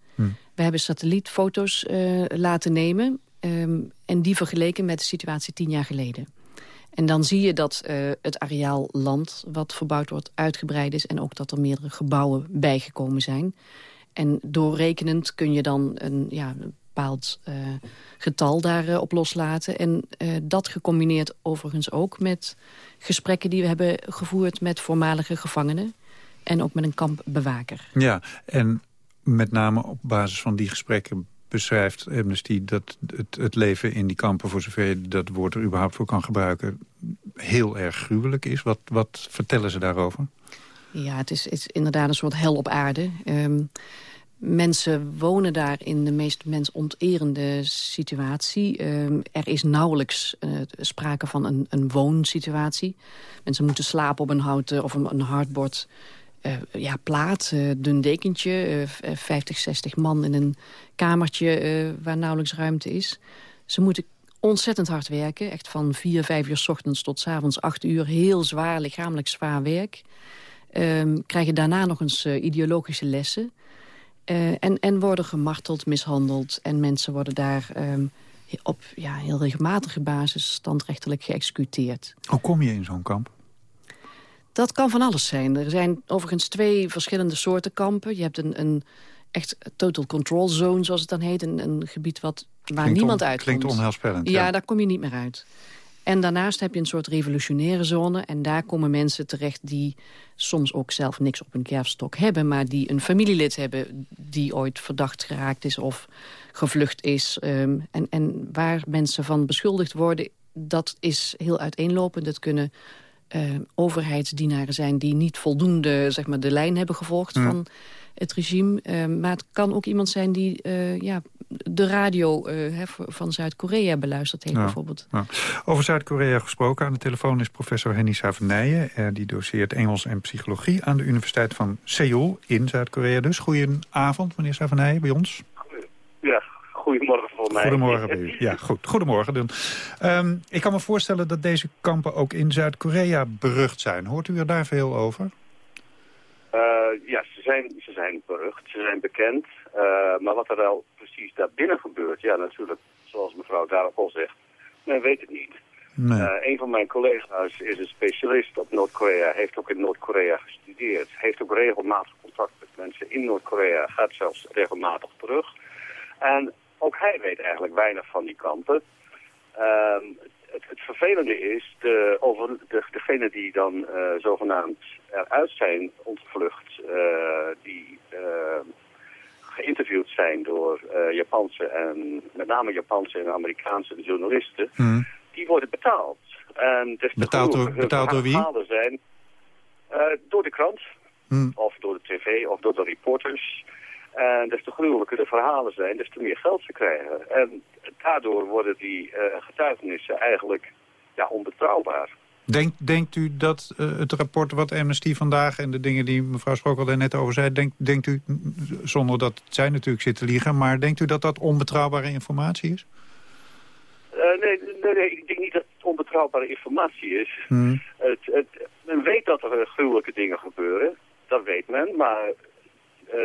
We hebben satellietfoto's eh, laten nemen... ehm, en die vergeleken met de situatie tien jaar geleden. En dan zie je dat eh, het areaal land wat verbouwd wordt uitgebreid is... en ook dat er meerdere gebouwen bijgekomen zijn. En doorrekenend kun je dan een, ja, bepaald eh, getal daarop op loslaten. En eh, dat gecombineerd overigens ook met gesprekken die we hebben gevoerd... met voormalige gevangenen en ook met een kampbewaker. Ja, en met name op basis van die gesprekken beschrijft Amnesty... dat het, het leven in die kampen, voor zover je dat woord er überhaupt voor kan gebruiken... heel erg gruwelijk is. Wat, wat vertellen ze daarover? Ja, het is, het inderdaad een soort hel op aarde. Ehm, mensen wonen daar in de meest mensonterende situatie. Ehm, er is nauwelijks eh, sprake van een, een woonsituatie. Mensen moeten slapen op een houten of een, eh, ja, plaat, eh, dun dekentje. eh, v- eh, 50, 60 man in een kamertje eh, waar nauwelijks ruimte is. Ze moeten ontzettend hard werken. Echt van 4, 5 uur s ochtends tot s avonds 8 uur. Heel zwaar, lichamelijk zwaar werk. Ehm, krijgen daarna nog eens eh, ideologische lessen. Eh, en, en worden gemarteld, mishandeld. En mensen worden daar ehm, op ja, heel regelmatige basis standrechtelijk geëxecuteerd. Hoe kom je in zo'n kamp? Dat kan van alles zijn. Er zijn overigens twee verschillende soorten kampen. Je hebt een, een echt total control zone, zoals het dan heet. Een, een gebied wat, waar Klinkt niemand on- uitkomt. klinkt onheilspellend, Ja, ja. daar kom je niet meer uit. En daarnaast heb je een soort revolutionaire zone. En daar komen mensen terecht die soms ook zelf niks op hun kerfstok hebben... maar die een familielid hebben die ooit verdacht geraakt is of gevlucht is. Ehm, en, en waar mensen van beschuldigd worden, dat is heel uiteenlopend. Het kunnen eh, overheidsdienaren zijn die niet voldoende zeg maar, de lijn hebben gevolgd van het regime. Eh, maar het kan ook iemand zijn die eh, ja, de radio eh, van Zuid-Korea beluisterd heeft Ja, bijvoorbeeld. ja. Over Zuid-Korea gesproken. Aan de telefoon is professor Henny Savenijen. Eh, die doseert Engels en psychologie aan de Universiteit van Seoul in Zuid-Korea. Dus goedenavond, meneer Savenijen, bij ons. Ja, goedemorgen voor mij. Goedemorgen bij u. Ja, goed. Goedemorgen. Dan. Ehm, ik kan me voorstellen dat deze kampen ook in Zuid-Korea berucht zijn. Hoort u er daar veel over? Eh, ja, ze zijn, ze zijn berucht, ze zijn bekend. Eh, maar wat er wel precies daarbinnen gebeurt, ja natuurlijk, zoals mevrouw daarop al zegt, men weet het niet. Nee. Eh, een van mijn collega's is een specialist op Noord-Korea, heeft ook in Noord-Korea gestudeerd, heeft ook regelmatig contact met mensen in Noord-Korea, gaat zelfs regelmatig terug. En ook hij weet eigenlijk weinig van die kampen. Ehm, het, het vervelende is, de, over de, degenen die dan eh, zogenaamd eruit zijn ontvlucht, eh, die eh, geïnterviewd zijn door eh, Japanse en met name Japanse en Amerikaanse journalisten, die worden betaald. En te Betaald door- betaald door wie? zijn door de krant, Hmm. of door de tv, of door de reporters. En des te gruwelijker de verhalen zijn, des te meer geld ze krijgen. En daardoor worden die eh, getuigenissen eigenlijk ja, onbetrouwbaar. Denkt, denkt u dat uh, het rapport wat Amnesty vandaag... en de dingen die mevrouw Sprokel daar net over zei... Denkt, denkt u, zonder dat zij natuurlijk zit te liegen... maar denkt u dat dat onbetrouwbare informatie is? Uh, nee, nee, nee, ik denk niet dat het onbetrouwbare informatie is. Hmm. Het, het, men weet dat er gruwelijke dingen gebeuren. Dat weet men, maar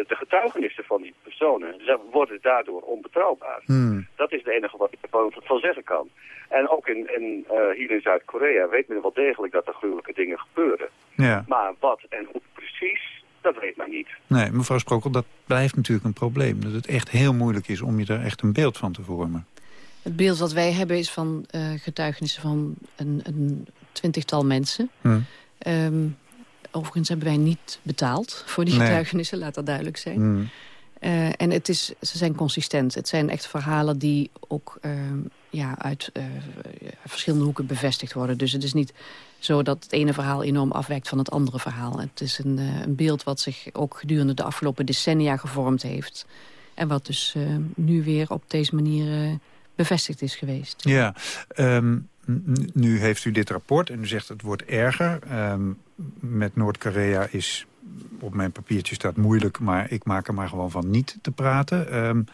de getuigenissen van die personen worden daardoor onbetrouwbaar. Hmm. Dat is het enige wat ik ervan van zeggen kan. En ook in, in uh, hier in Zuid-Korea weet men wel degelijk dat er gruwelijke dingen gebeuren. Ja. Maar wat en hoe precies, dat weet men niet. Nee, mevrouw Sprokel, dat blijft natuurlijk een probleem. Dat het echt heel moeilijk is om je daar echt een beeld van te vormen. Het beeld wat wij hebben is van uh, getuigenissen van een, een twintigtal mensen. Hmm. Um, overigens hebben wij niet betaald voor die getuigenissen, laat dat duidelijk zijn. Hmm. Uh, en het is, ze zijn consistent. Het zijn echt verhalen die ook uh, ja, uit uh, verschillende hoeken bevestigd worden. Dus het is niet zo dat het ene verhaal enorm afwijkt van het andere verhaal. Het is een, een beeld wat zich ook gedurende de afgelopen decennia gevormd heeft. En wat dus nu weer op deze manier bevestigd is geweest. Ja, um, nu heeft u dit rapport en u zegt het wordt erger. Um, met Noord-Korea is op mijn papiertje staat moeilijk... maar ik maak er maar gewoon van niet te praten. Um,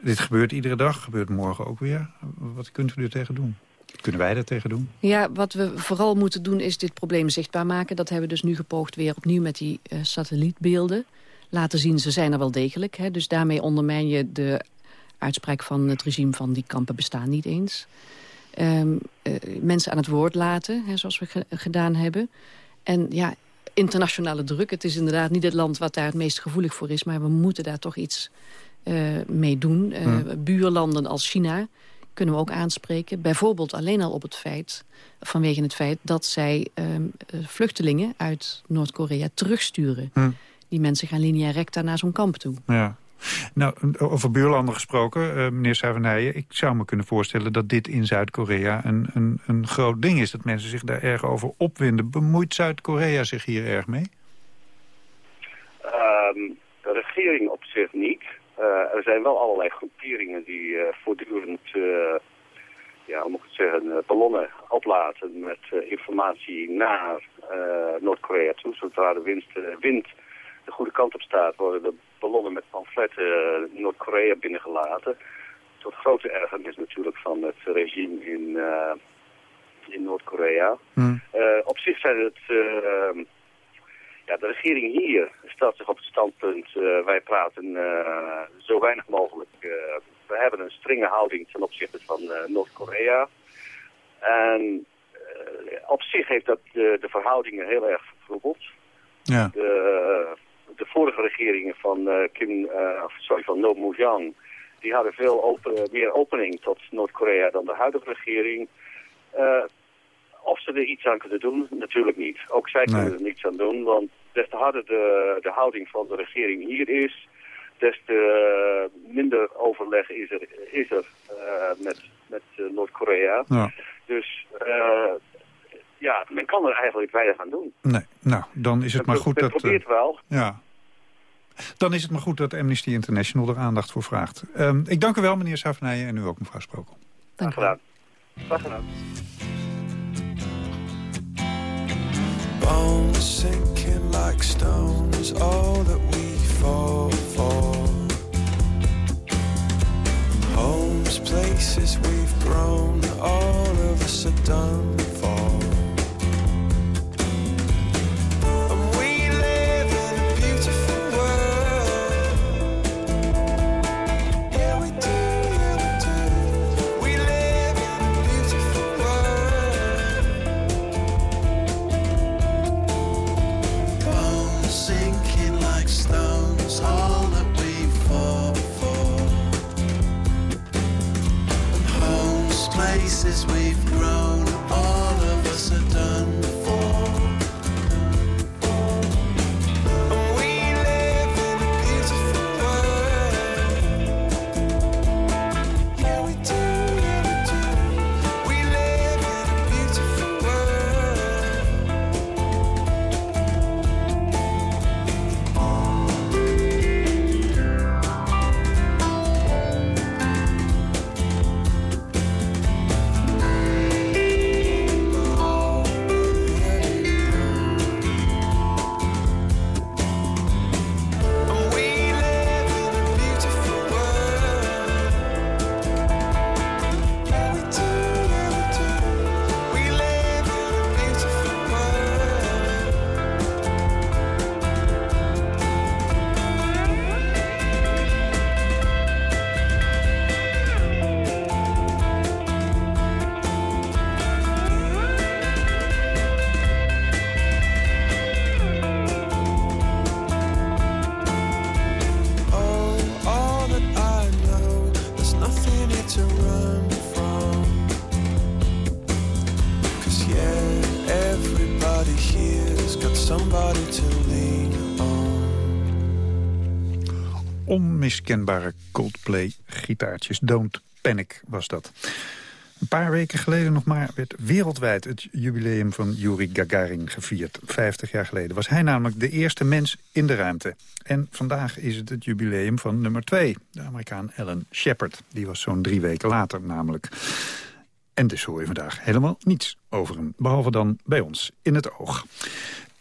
dit gebeurt iedere dag, gebeurt morgen ook weer. Wat kunt u er tegen doen? Kunnen wij er tegen doen? Ja, wat we vooral moeten doen is dit probleem zichtbaar maken. Dat hebben we dus nu gepoogd weer opnieuw met die uh, satellietbeelden. Laten zien, ze zijn er wel degelijk. Hè. Dus daarmee ondermijn je de uitspraak van het regime van die kampen bestaan niet eens. Um, uh, mensen aan het woord laten, hè, zoals we gedaan hebben. En ja, internationale druk. Het is inderdaad niet het land wat daar het meest gevoelig voor is... maar we moeten daar toch iets uh, mee doen. Uh, hmm. Buurlanden als China kunnen we ook aanspreken. Bijvoorbeeld alleen al op het feit, vanwege het feit... dat zij um, vluchtelingen uit Noord-Korea terugsturen. Hmm. Die mensen gaan linea recta naar zo'n kamp toe. Ja. Nou, over buurlanden gesproken, uh, meneer Savanijen... ik zou me kunnen voorstellen dat dit in Zuid-Korea een, een, een groot ding is. Dat mensen zich daar erg over opwinden. Bemoeit Zuid-Korea zich hier erg mee? Um, de regering op zich niet. Uh, er zijn wel allerlei groeperingen die uh, voortdurend... ja, hoe moet ik het zeggen, ballonnen oplaten met informatie naar Noord-Korea toe. Zodra de wind de goede kant op staat, worden de ballonnen met pamfletten uh, Noord-Korea binnengelaten. Tot grote ergernis natuurlijk van het regime in, uh, in Noord-Korea. Hmm. Uh, op zich zijn het... ja, de regering hier stelt zich op het standpunt... wij praten zo weinig mogelijk. we hebben een strenge houding ten opzichte van Noord-Korea. En op zich heeft dat de, de verhoudingen heel erg vervroegeld. Ja. De, de vorige regeringen van uh, Kim, uh, sorry, van No Mujang, die hadden veel open, meer opening tot Noord-Korea dan de huidige regering. Of ze er iets aan kunnen doen? Natuurlijk niet. Ook zij nee. kunnen er niets aan doen, want des te harder de, de houding van de regering hier is, des te minder overleg is er, is er met, met Noord-Korea. Ja. Dus ja, men kan er eigenlijk weinig aan doen. Nee, nou, dan is het maar goed men dat... probeert wel. Ja. Dan is het maar goed dat Amnesty International er aandacht voor vraagt. Um, ik dank u wel, meneer Savanijen, en u ook, mevrouw Sprokel. Dank u wel. Graag gedaan. Bones sinking like stones, all that we fall for. Homes, places we've grown, all of us are done for. Places we've onmiskenbare Coldplay-gitaartjes. Don't Panic was dat. Een paar weken geleden nog maar werd wereldwijd het jubileum van Yuri Gagarin gevierd. 50 jaar geleden was hij namelijk de eerste mens in de ruimte. En vandaag is het het jubileum van nummer 2, de Amerikaan Alan Shepard. Die was zo'n drie weken later namelijk. En dus hoor je vandaag helemaal niets over hem. Behalve dan bij ons in het oog.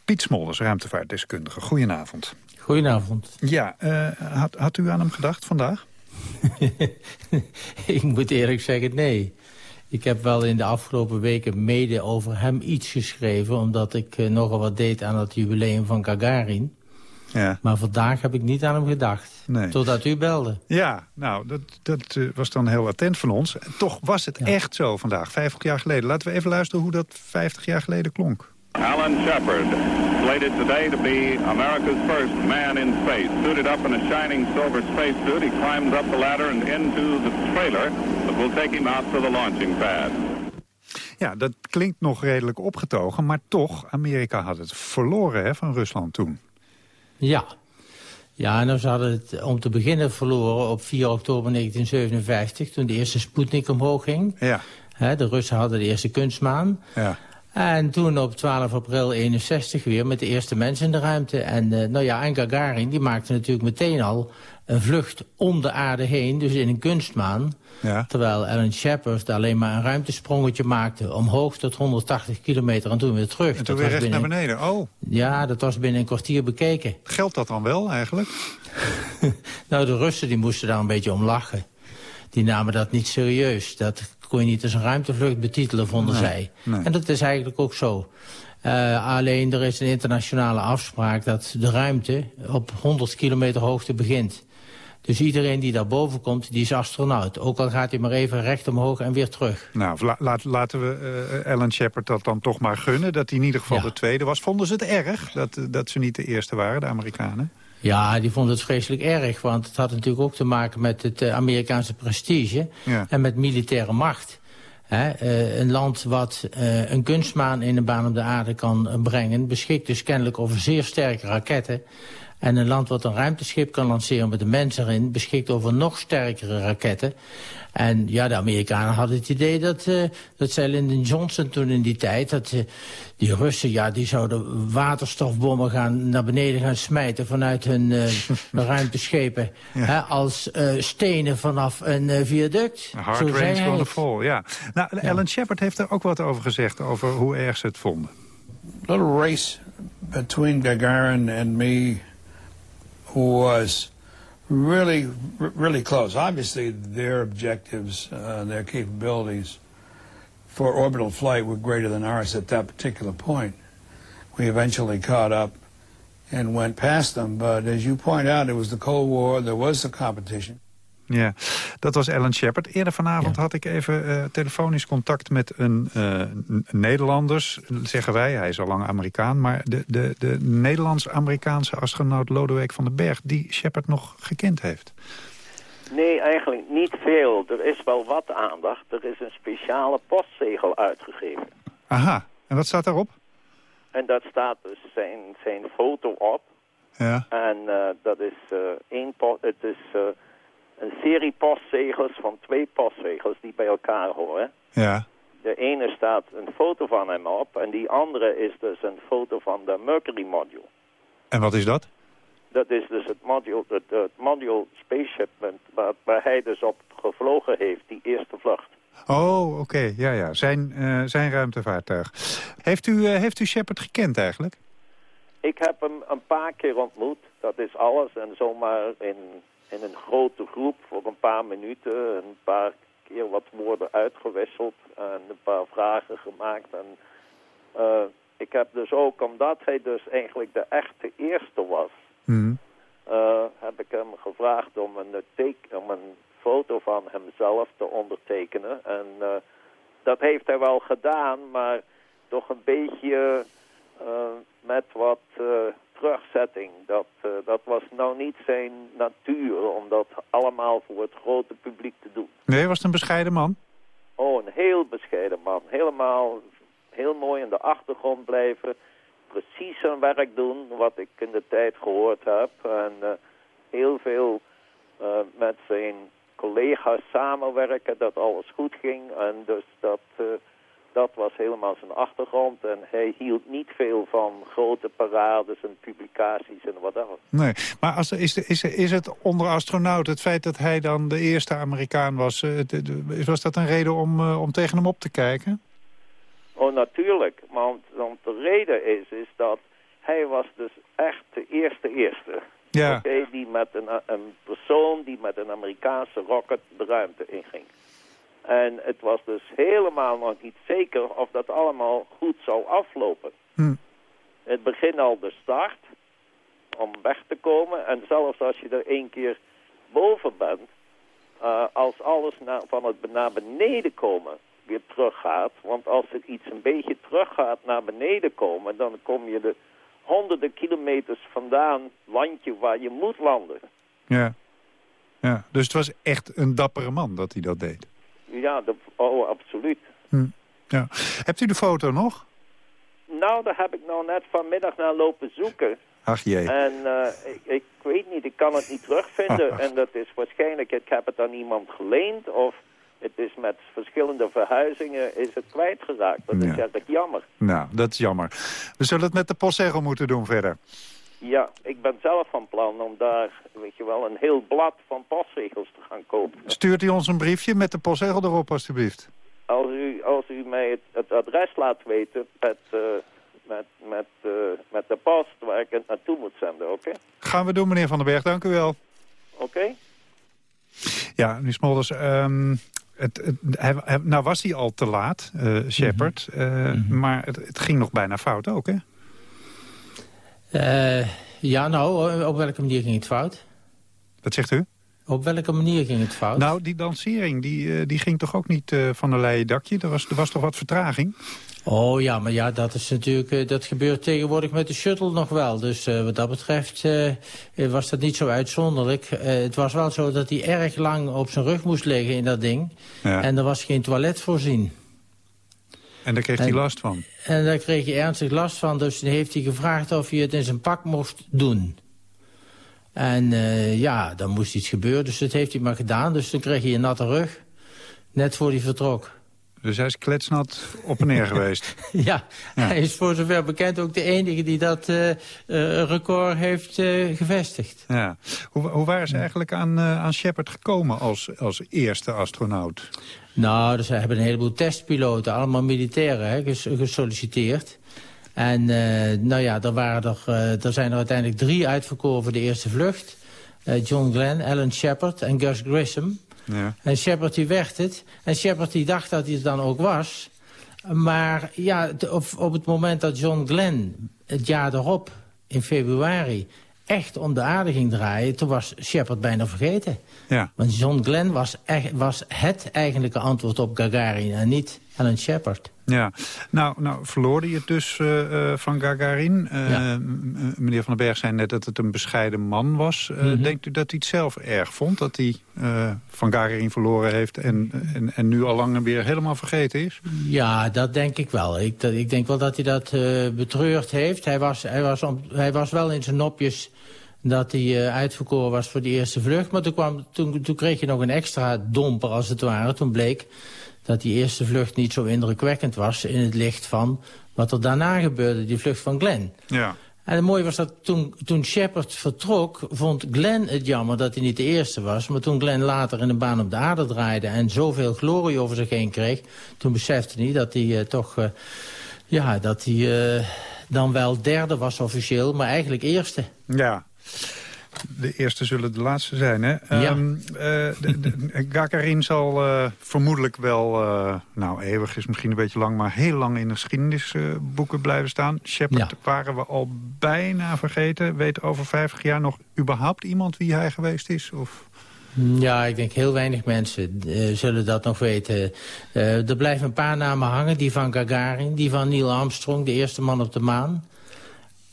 Piet Smolders, ruimtevaartdeskundige. Goedenavond. Goedenavond. Ja, uh, had, had u aan hem gedacht vandaag? ik moet eerlijk zeggen, nee. Ik heb wel in de afgelopen weken mede over hem iets geschreven... omdat ik uh, nogal wat deed aan het jubileum van Gagarin. Ja. Maar vandaag heb ik niet aan hem gedacht. Nee. Totdat u belde. Ja, nou, dat, dat uh, was dan heel attent van ons. En toch was het ja. echt zo vandaag, 50 jaar geleden. Laten we even luisteren hoe dat 50 jaar geleden klonk. Alan Shepard, slated today to be America's first man in space. Suited up in a shining silver spacesuit, he climbs up the ladder and into the trailer that will take him out to the launching pad. Ja, dat klinkt nog redelijk opgetogen, maar toch, Amerika had het verloren hè, van Rusland toen. Ja. Ja, nou, ze hadden het om te beginnen verloren op 4 oktober 1957... toen de eerste Sputnik omhoog ging. Ja. de Russen hadden de eerste kunstmaan. Ja. En toen op 12 april 61 weer met de eerste mensen in de ruimte. En, uh, nou ja, en Gagarin die maakte natuurlijk meteen al een vlucht om de aarde heen, dus in een kunstmaan. Ja. Terwijl Alan Shepard alleen maar een ruimtesprongetje maakte... omhoog tot 180 kilometer en toen weer terug. En toen weer recht binnen... naar beneden, oh. Ja, dat was binnen een kwartier bekeken. Geldt dat dan wel eigenlijk? nou, de Russen die moesten daar een beetje om lachen. Die namen dat niet serieus. Dat kon je niet als een ruimtevlucht betitelen, vonden zij. En dat is eigenlijk ook zo. Uh, alleen er is een internationale afspraak dat de ruimte op 100 kilometer hoogte begint. Dus iedereen die daarboven komt, die is astronaut. Ook al gaat hij maar even recht omhoog en weer terug. Nou, laat, laten we uh, Alan Shepard dat dan toch maar gunnen. Dat hij in ieder geval ja. de tweede was. Vonden ze het erg dat, dat ze niet de eerste waren, de Amerikanen? Ja, die vonden het vreselijk erg. Want het had natuurlijk ook te maken met het uh, Amerikaanse prestige. Ja. En met militaire macht. He, uh, een land wat uh, een kunstmaan in de baan op de aarde kan brengen... beschikt dus kennelijk over zeer sterke raketten. En een land wat een ruimteschip kan lanceren met de mensen erin... beschikt over nog sterkere raketten. En ja, de Amerikanen hadden het idee dat, uh, dat zei Lyndon Johnson toen in die tijd... dat uh, die Russen, ja, die zouden waterstofbommen gaan, naar beneden gaan smijten... vanuit hun uh, ruimteschepen ja. hè, als stenen vanaf een viaduct. Hard Zo rain's gonna fall, ja. Nou, ja. Alan Shepard heeft er ook wat over gezegd... over hoe erg ze het vonden. Little race between Gagarin and me was really, really close. Obviously, their objectives, uh, their capabilities for orbital flight were greater than ours at that particular point. We eventually caught up and went past them, but as you point out, it was the Cold War, there was a competition. Ja, dat was Alan Shepard. Eerder vanavond ja. had ik even uh, telefonisch contact met een uh, Nederlanders. Zeggen wij, hij is al lang Amerikaan. Maar de, de, de Nederlands-Amerikaanse astronaut Lodewijk van den Berg... die Shepard nog gekend heeft. Nee, eigenlijk niet veel. Er is wel wat aandacht. Er is een speciale postzegel uitgegeven. Aha, en wat staat daarop? En dat staat dus zijn, zijn foto op. Ja. En uh, dat is uh, één post... Het is... Een serie postzegels van twee postzegels die bij elkaar horen. Ja. De ene staat een foto van hem op en die andere is dus een foto van de Mercury module. En wat is dat? Dat is dus het module, het, het module spaceship waar, waar, hij dus op gevlogen heeft, die eerste vlucht. Oh, oké. Okay. Ja, ja. Zijn, uh, zijn ruimtevaartuig. Heeft u, uh, heeft u Shepard gekend eigenlijk? Ik heb hem een paar keer ontmoet. Dat is alles. En zomaar in in een grote groep voor een paar minuten, een paar keer wat woorden uitgewisseld en een paar vragen gemaakt. En uh, ik heb dus ook, omdat hij dus eigenlijk de echte eerste was, mm. uh, heb ik hem gevraagd om een, om een foto van hemzelf te ondertekenen. En uh, dat heeft hij wel gedaan, maar toch een beetje met wat terugzetting. Dat, uh, dat was nou niet zijn natuur om dat allemaal voor het grote publiek te doen. Nee, was het een bescheiden man? Oh, een heel bescheiden man. Helemaal heel mooi in de achtergrond blijven. Precies zijn werk doen, wat ik in de tijd gehoord heb. En uh, heel veel met zijn collega's samenwerken, dat alles goed ging. En dus dat, dat was helemaal zijn achtergrond. En hij hield niet veel van grote parades en publicaties en wat dan. Nee, maar als, is, is, is het onder astronauten het feit dat hij dan de eerste Amerikaan was... De, was dat een reden om, uh, om tegen hem op te kijken? Oh, natuurlijk. Want, want de reden is, is dat hij was dus echt de eerste eerste. Ja. Okay, die met een, een persoon die met een Amerikaanse rocket de ruimte inging. En het was dus helemaal nog niet zeker of dat allemaal goed zou aflopen. Hm. Het begin al de start, om weg te komen. En zelfs als je er één keer boven bent, uh, als alles na, van het naar beneden komen weer teruggaat. Want als er iets een beetje teruggaat naar beneden komen, dan kom je de honderden kilometers vandaan landje waar je moet landen. Ja. ja, dus het was echt een dappere man dat hij dat deed. Ja, de, oh, absoluut. Hm. Ja. Hebt u de foto nog? Nou, daar heb ik nou net vanmiddag naar lopen zoeken. Ach jee. En uh, ik, ik, weet niet, ik kan het niet terugvinden. en dat is waarschijnlijk, ik heb het aan iemand geleend of het is met verschillende verhuizingen is het kwijtgeraakt. Dat Ja. is echt jammer. Nou, dat is jammer. We zullen het met de postzegel moeten doen verder. Ja, ik ben zelf van plan om daar, weet je wel, een heel blad van postregels te gaan kopen. Stuurt u ons een briefje met de postzegel erop, alstublieft. Als u, als u mij het, het adres laat weten met, eh, met, met, eh, met de post waar ik het naartoe moet zenden, oké? Gaan we doen, meneer Van den Berg. Dank u wel. Oké? Ja, meneer Smolders, ehm, het, het, hij, hij- nou was hij al te laat, eh Shepard. eh, Maar het, het ging nog bijna fout ook, hè? Eh, ja, nou, op welke manier ging het fout? Wat zegt u? Op welke manier ging het fout? Nou, die dansering, die, eh, die ging toch ook niet eh, van een leien dakje? Er was, er was toch wat vertraging? Oh ja, maar ja, dat is natuurlijk, eh, dat gebeurt tegenwoordig met de shuttle nog wel. Dus eh, wat dat betreft eh, was dat niet zo uitzonderlijk. Eh, het was wel zo dat hij erg lang op zijn rug moest liggen in dat ding. Ja. En er was geen toilet voorzien. En daar kreeg hij last van. En daar kreeg hij ernstig last van, dus heeft hij gevraagd of hij het in zijn pak mocht doen. En eh, ja, dan moest iets gebeuren, dus dat heeft hij maar gedaan. Dus toen kreeg hij een natte rug, net voor hij vertrok. Dus hij is kletsnat op en neer geweest. Ja, hij is voor zover bekend ook de enige die dat eh, eh, record heeft gevestigd. Ja. Hoe, hoe waren ze eigenlijk aan, aan Shepard gekomen als, als eerste astronaut? Nou, dus ze hebben een heleboel testpiloten, allemaal militairen, hè, ges- gesolliciteerd. En eh, nou ja, er, waren er, eh, er zijn er uiteindelijk drie uitverkoren voor de eerste vlucht. Eh, John Glenn, Alan Shepard en Gus Grissom. Ja. En Shepard die werd het. En Shepard die dacht dat hij het dan ook was. Maar ja, op, op het moment dat John Glenn het jaar erop, in februari... echt om de aarde ging draaien, toen was Shepard bijna vergeten. Ja. Want John Glenn was, echt, was het eigenlijke antwoord op Gagarin en niet Alan Shepard. Ja, nou, nou verloor hij het dus eh, eh, van Gagarin. Eh, Meneer Van den Berg zei net dat het een bescheiden man was. Mhm. Denkt u dat hij het zelf erg vond? Dat hij van Gagarin verloren heeft en, en, en nu al lang weer helemaal vergeten is? Ja, dat denk ik wel. Ik, dat, ik denk wel dat hij dat betreurd heeft. Hij was, hij, was om, hij was wel in zijn nopjes dat hij eh, uitverkoren was voor die eerste vlucht. Maar toen, kwam, toen, toen kreeg je nog een extra domper als het ware. Toen bleek dat die eerste vlucht niet zo indrukwekkend was... in het licht van wat er daarna gebeurde, die vlucht van Glenn. Ja. En het mooie was dat toen, toen Shepard vertrok, vond Glenn het jammer dat hij niet de eerste was. Maar toen Glenn later in een baan op de aarde draaide en zoveel glorie over zich heen kreeg... toen besefte hij dat hij eh, toch, eh, ja, dat hij dan wel derde was officieel, maar eigenlijk eerste. Ja. De eerste zullen de laatste zijn, hè? Ehm, eh, de, de- Gagarin zal eh, vermoedelijk wel, eh, nou eeuwig is misschien een beetje lang... maar heel lang in de geschiedenisboeken blijven staan. Shepard waren we al bijna vergeten. Weet over 50 jaar nog überhaupt iemand wie hij geweest is? Of... Ja, ik denk heel weinig mensen zullen dat nog weten. Er blijven een paar namen hangen. Die van Gagarin, die van Neil Armstrong, de eerste man op de maan.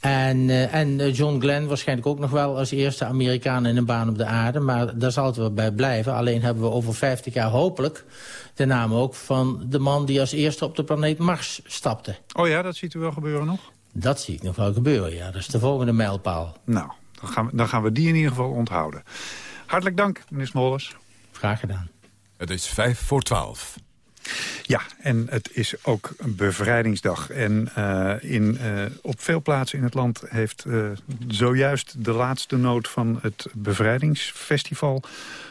En, eh, en eh, John Glenn waarschijnlijk ook nog wel als eerste Amerikaan in een baan op de aarde. Maar daar zal het wel bij blijven. Alleen hebben we over 50 jaar hopelijk de naam ook van de man die als eerste op de planeet Mars stapte. Oh ja, dat ziet u wel gebeuren nog? Dat zie ik nog wel gebeuren, ja. Dat is de volgende mijlpaal. Nou, dan gaan, we, dan gaan we die in ieder geval onthouden. Hartelijk dank, meneer Smollers. Graag gedaan. Het is vijf voor twaalf. Ja, en het is ook bevrijdingsdag. En uh, in, uh, op veel plaatsen in het land heeft uh, zojuist de laatste noot van het bevrijdingsfestival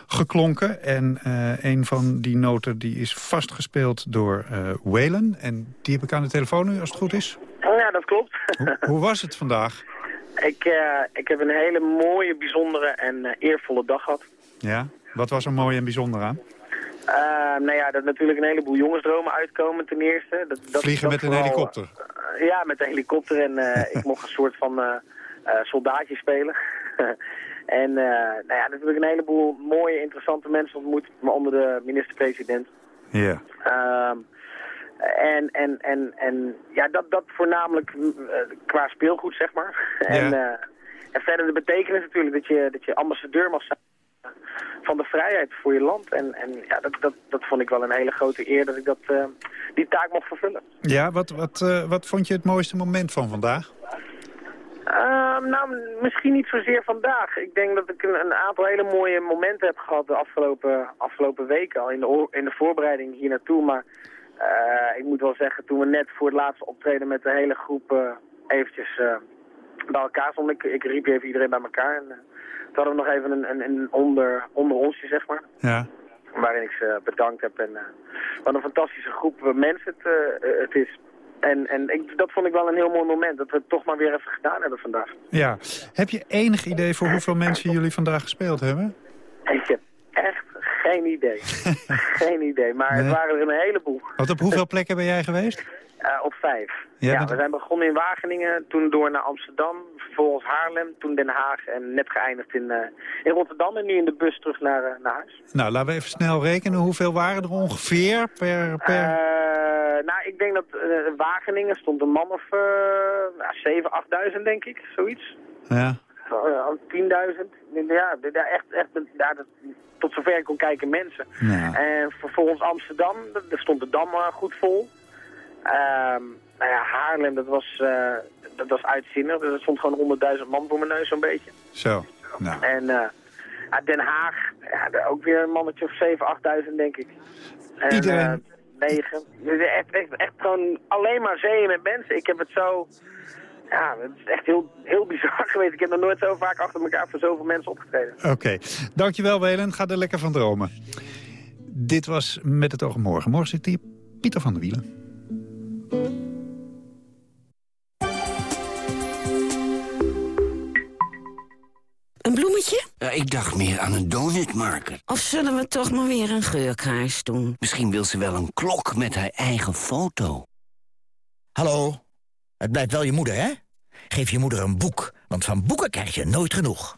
geklonken. En een van die noten die is vastgespeeld door Whalen. En die heb ik aan de telefoon nu, als het goed is. Ja, dat klopt. Hoe, hoe was het vandaag? Ik, ik heb een hele mooie, bijzondere en eervolle dag gehad. Ja, wat was er mooi en bijzonder aan? Uh, nou ja, dat natuurlijk een heleboel jongensdromen uitkomen ten eerste. Dat, dat, Vliegen dat met een helikopter? Uh, ja, met een helikopter en uh, ik mocht een soort van soldaatje spelen. en nou ja, natuurlijk een heleboel mooie, interessante mensen ontmoet, maar onder de minister-president. Ja. Yeah. en, en, en, en ja, dat, dat voornamelijk qua speelgoed, zeg maar. en, Ja. en verder de betekenis natuurlijk dat je, dat je ambassadeur mag zijn van de vrijheid voor je land. En, en ja, dat, dat, dat vond ik wel een hele grote eer dat ik dat, uh, die taak mocht vervullen. Ja, wat, wat, uh, wat vond je het mooiste moment van vandaag? Uh, nou, misschien niet zozeer vandaag. Ik denk dat ik een, een, aantal hele mooie momenten heb gehad de afgelopen, afgelopen weken al in de, in de voorbereiding hier naartoe. Maar uh, ik moet wel zeggen, toen we net voor het laatste optreden met de hele groep eventjes bij elkaar stonden, ik, ik riep even iedereen bij elkaar. En, hadden we nog even een, een, een onder, onder onsje, zeg maar. Ja. Waarin ik ze bedankt heb. En uh, wat een fantastische groep mensen het, uh, het is. En, en ik, dat vond ik wel een heel mooi moment. Dat we het toch maar weer even gedaan hebben vandaag. Ja. Heb je enig idee voor hoeveel mensen jullie vandaag gespeeld hebben? Ik heb echt geen idee. geen idee. Maar nee. het waren er een heleboel. Want op hoeveel plekken ben jij geweest? Uh, op vijf. Ja, we zijn begonnen in Wageningen, toen door naar Amsterdam, vervolgens Haarlem, toen Den Haag en net geëindigd in, uh, in Rotterdam en nu in de bus terug naar, uh, naar huis. Nou, laten we even snel rekenen. Hoeveel waren er ongeveer per... per... nou, ik denk dat Wageningen stond een man of uh, 7.000, 8.000 denk ik, zoiets. Ja. 10.000. Ja, echt, echt ja, dat, tot zover ik kon kijken mensen. Ja. En vervolgens Amsterdam, daar stond de Dam goed vol. Um, nou ja, Haarlem, dat was, uh, dat was uitzinnig. Dus er stond gewoon 100.000 man voor mijn neus zo'n beetje. Zo, nou. En uh, ja, Den Haag, ja, ook weer een mannetje of 7.000, 8.000 denk ik. En, Iedereen... Uh, 9. Echt, echt, echt gewoon alleen maar zeeën met mensen. Ik heb het zo... Ja, het is echt heel, heel bizar geweest. Ik heb nog nooit zo vaak achter elkaar voor zoveel mensen opgetreden. Oké, okay. dankjewel Welen. Ga er lekker van dromen. Dit was Met het oog morgen. Morgen zit hier Pieter van der Wielen. Een bloemetje? Ja, ik dacht meer aan een donutmarker. Of zullen we toch maar weer een geurkaars doen? Misschien wil ze wel een klok met haar eigen foto. Hallo, het blijft wel je moeder, hè? Geef je moeder een boek, want van boeken krijg je nooit genoeg.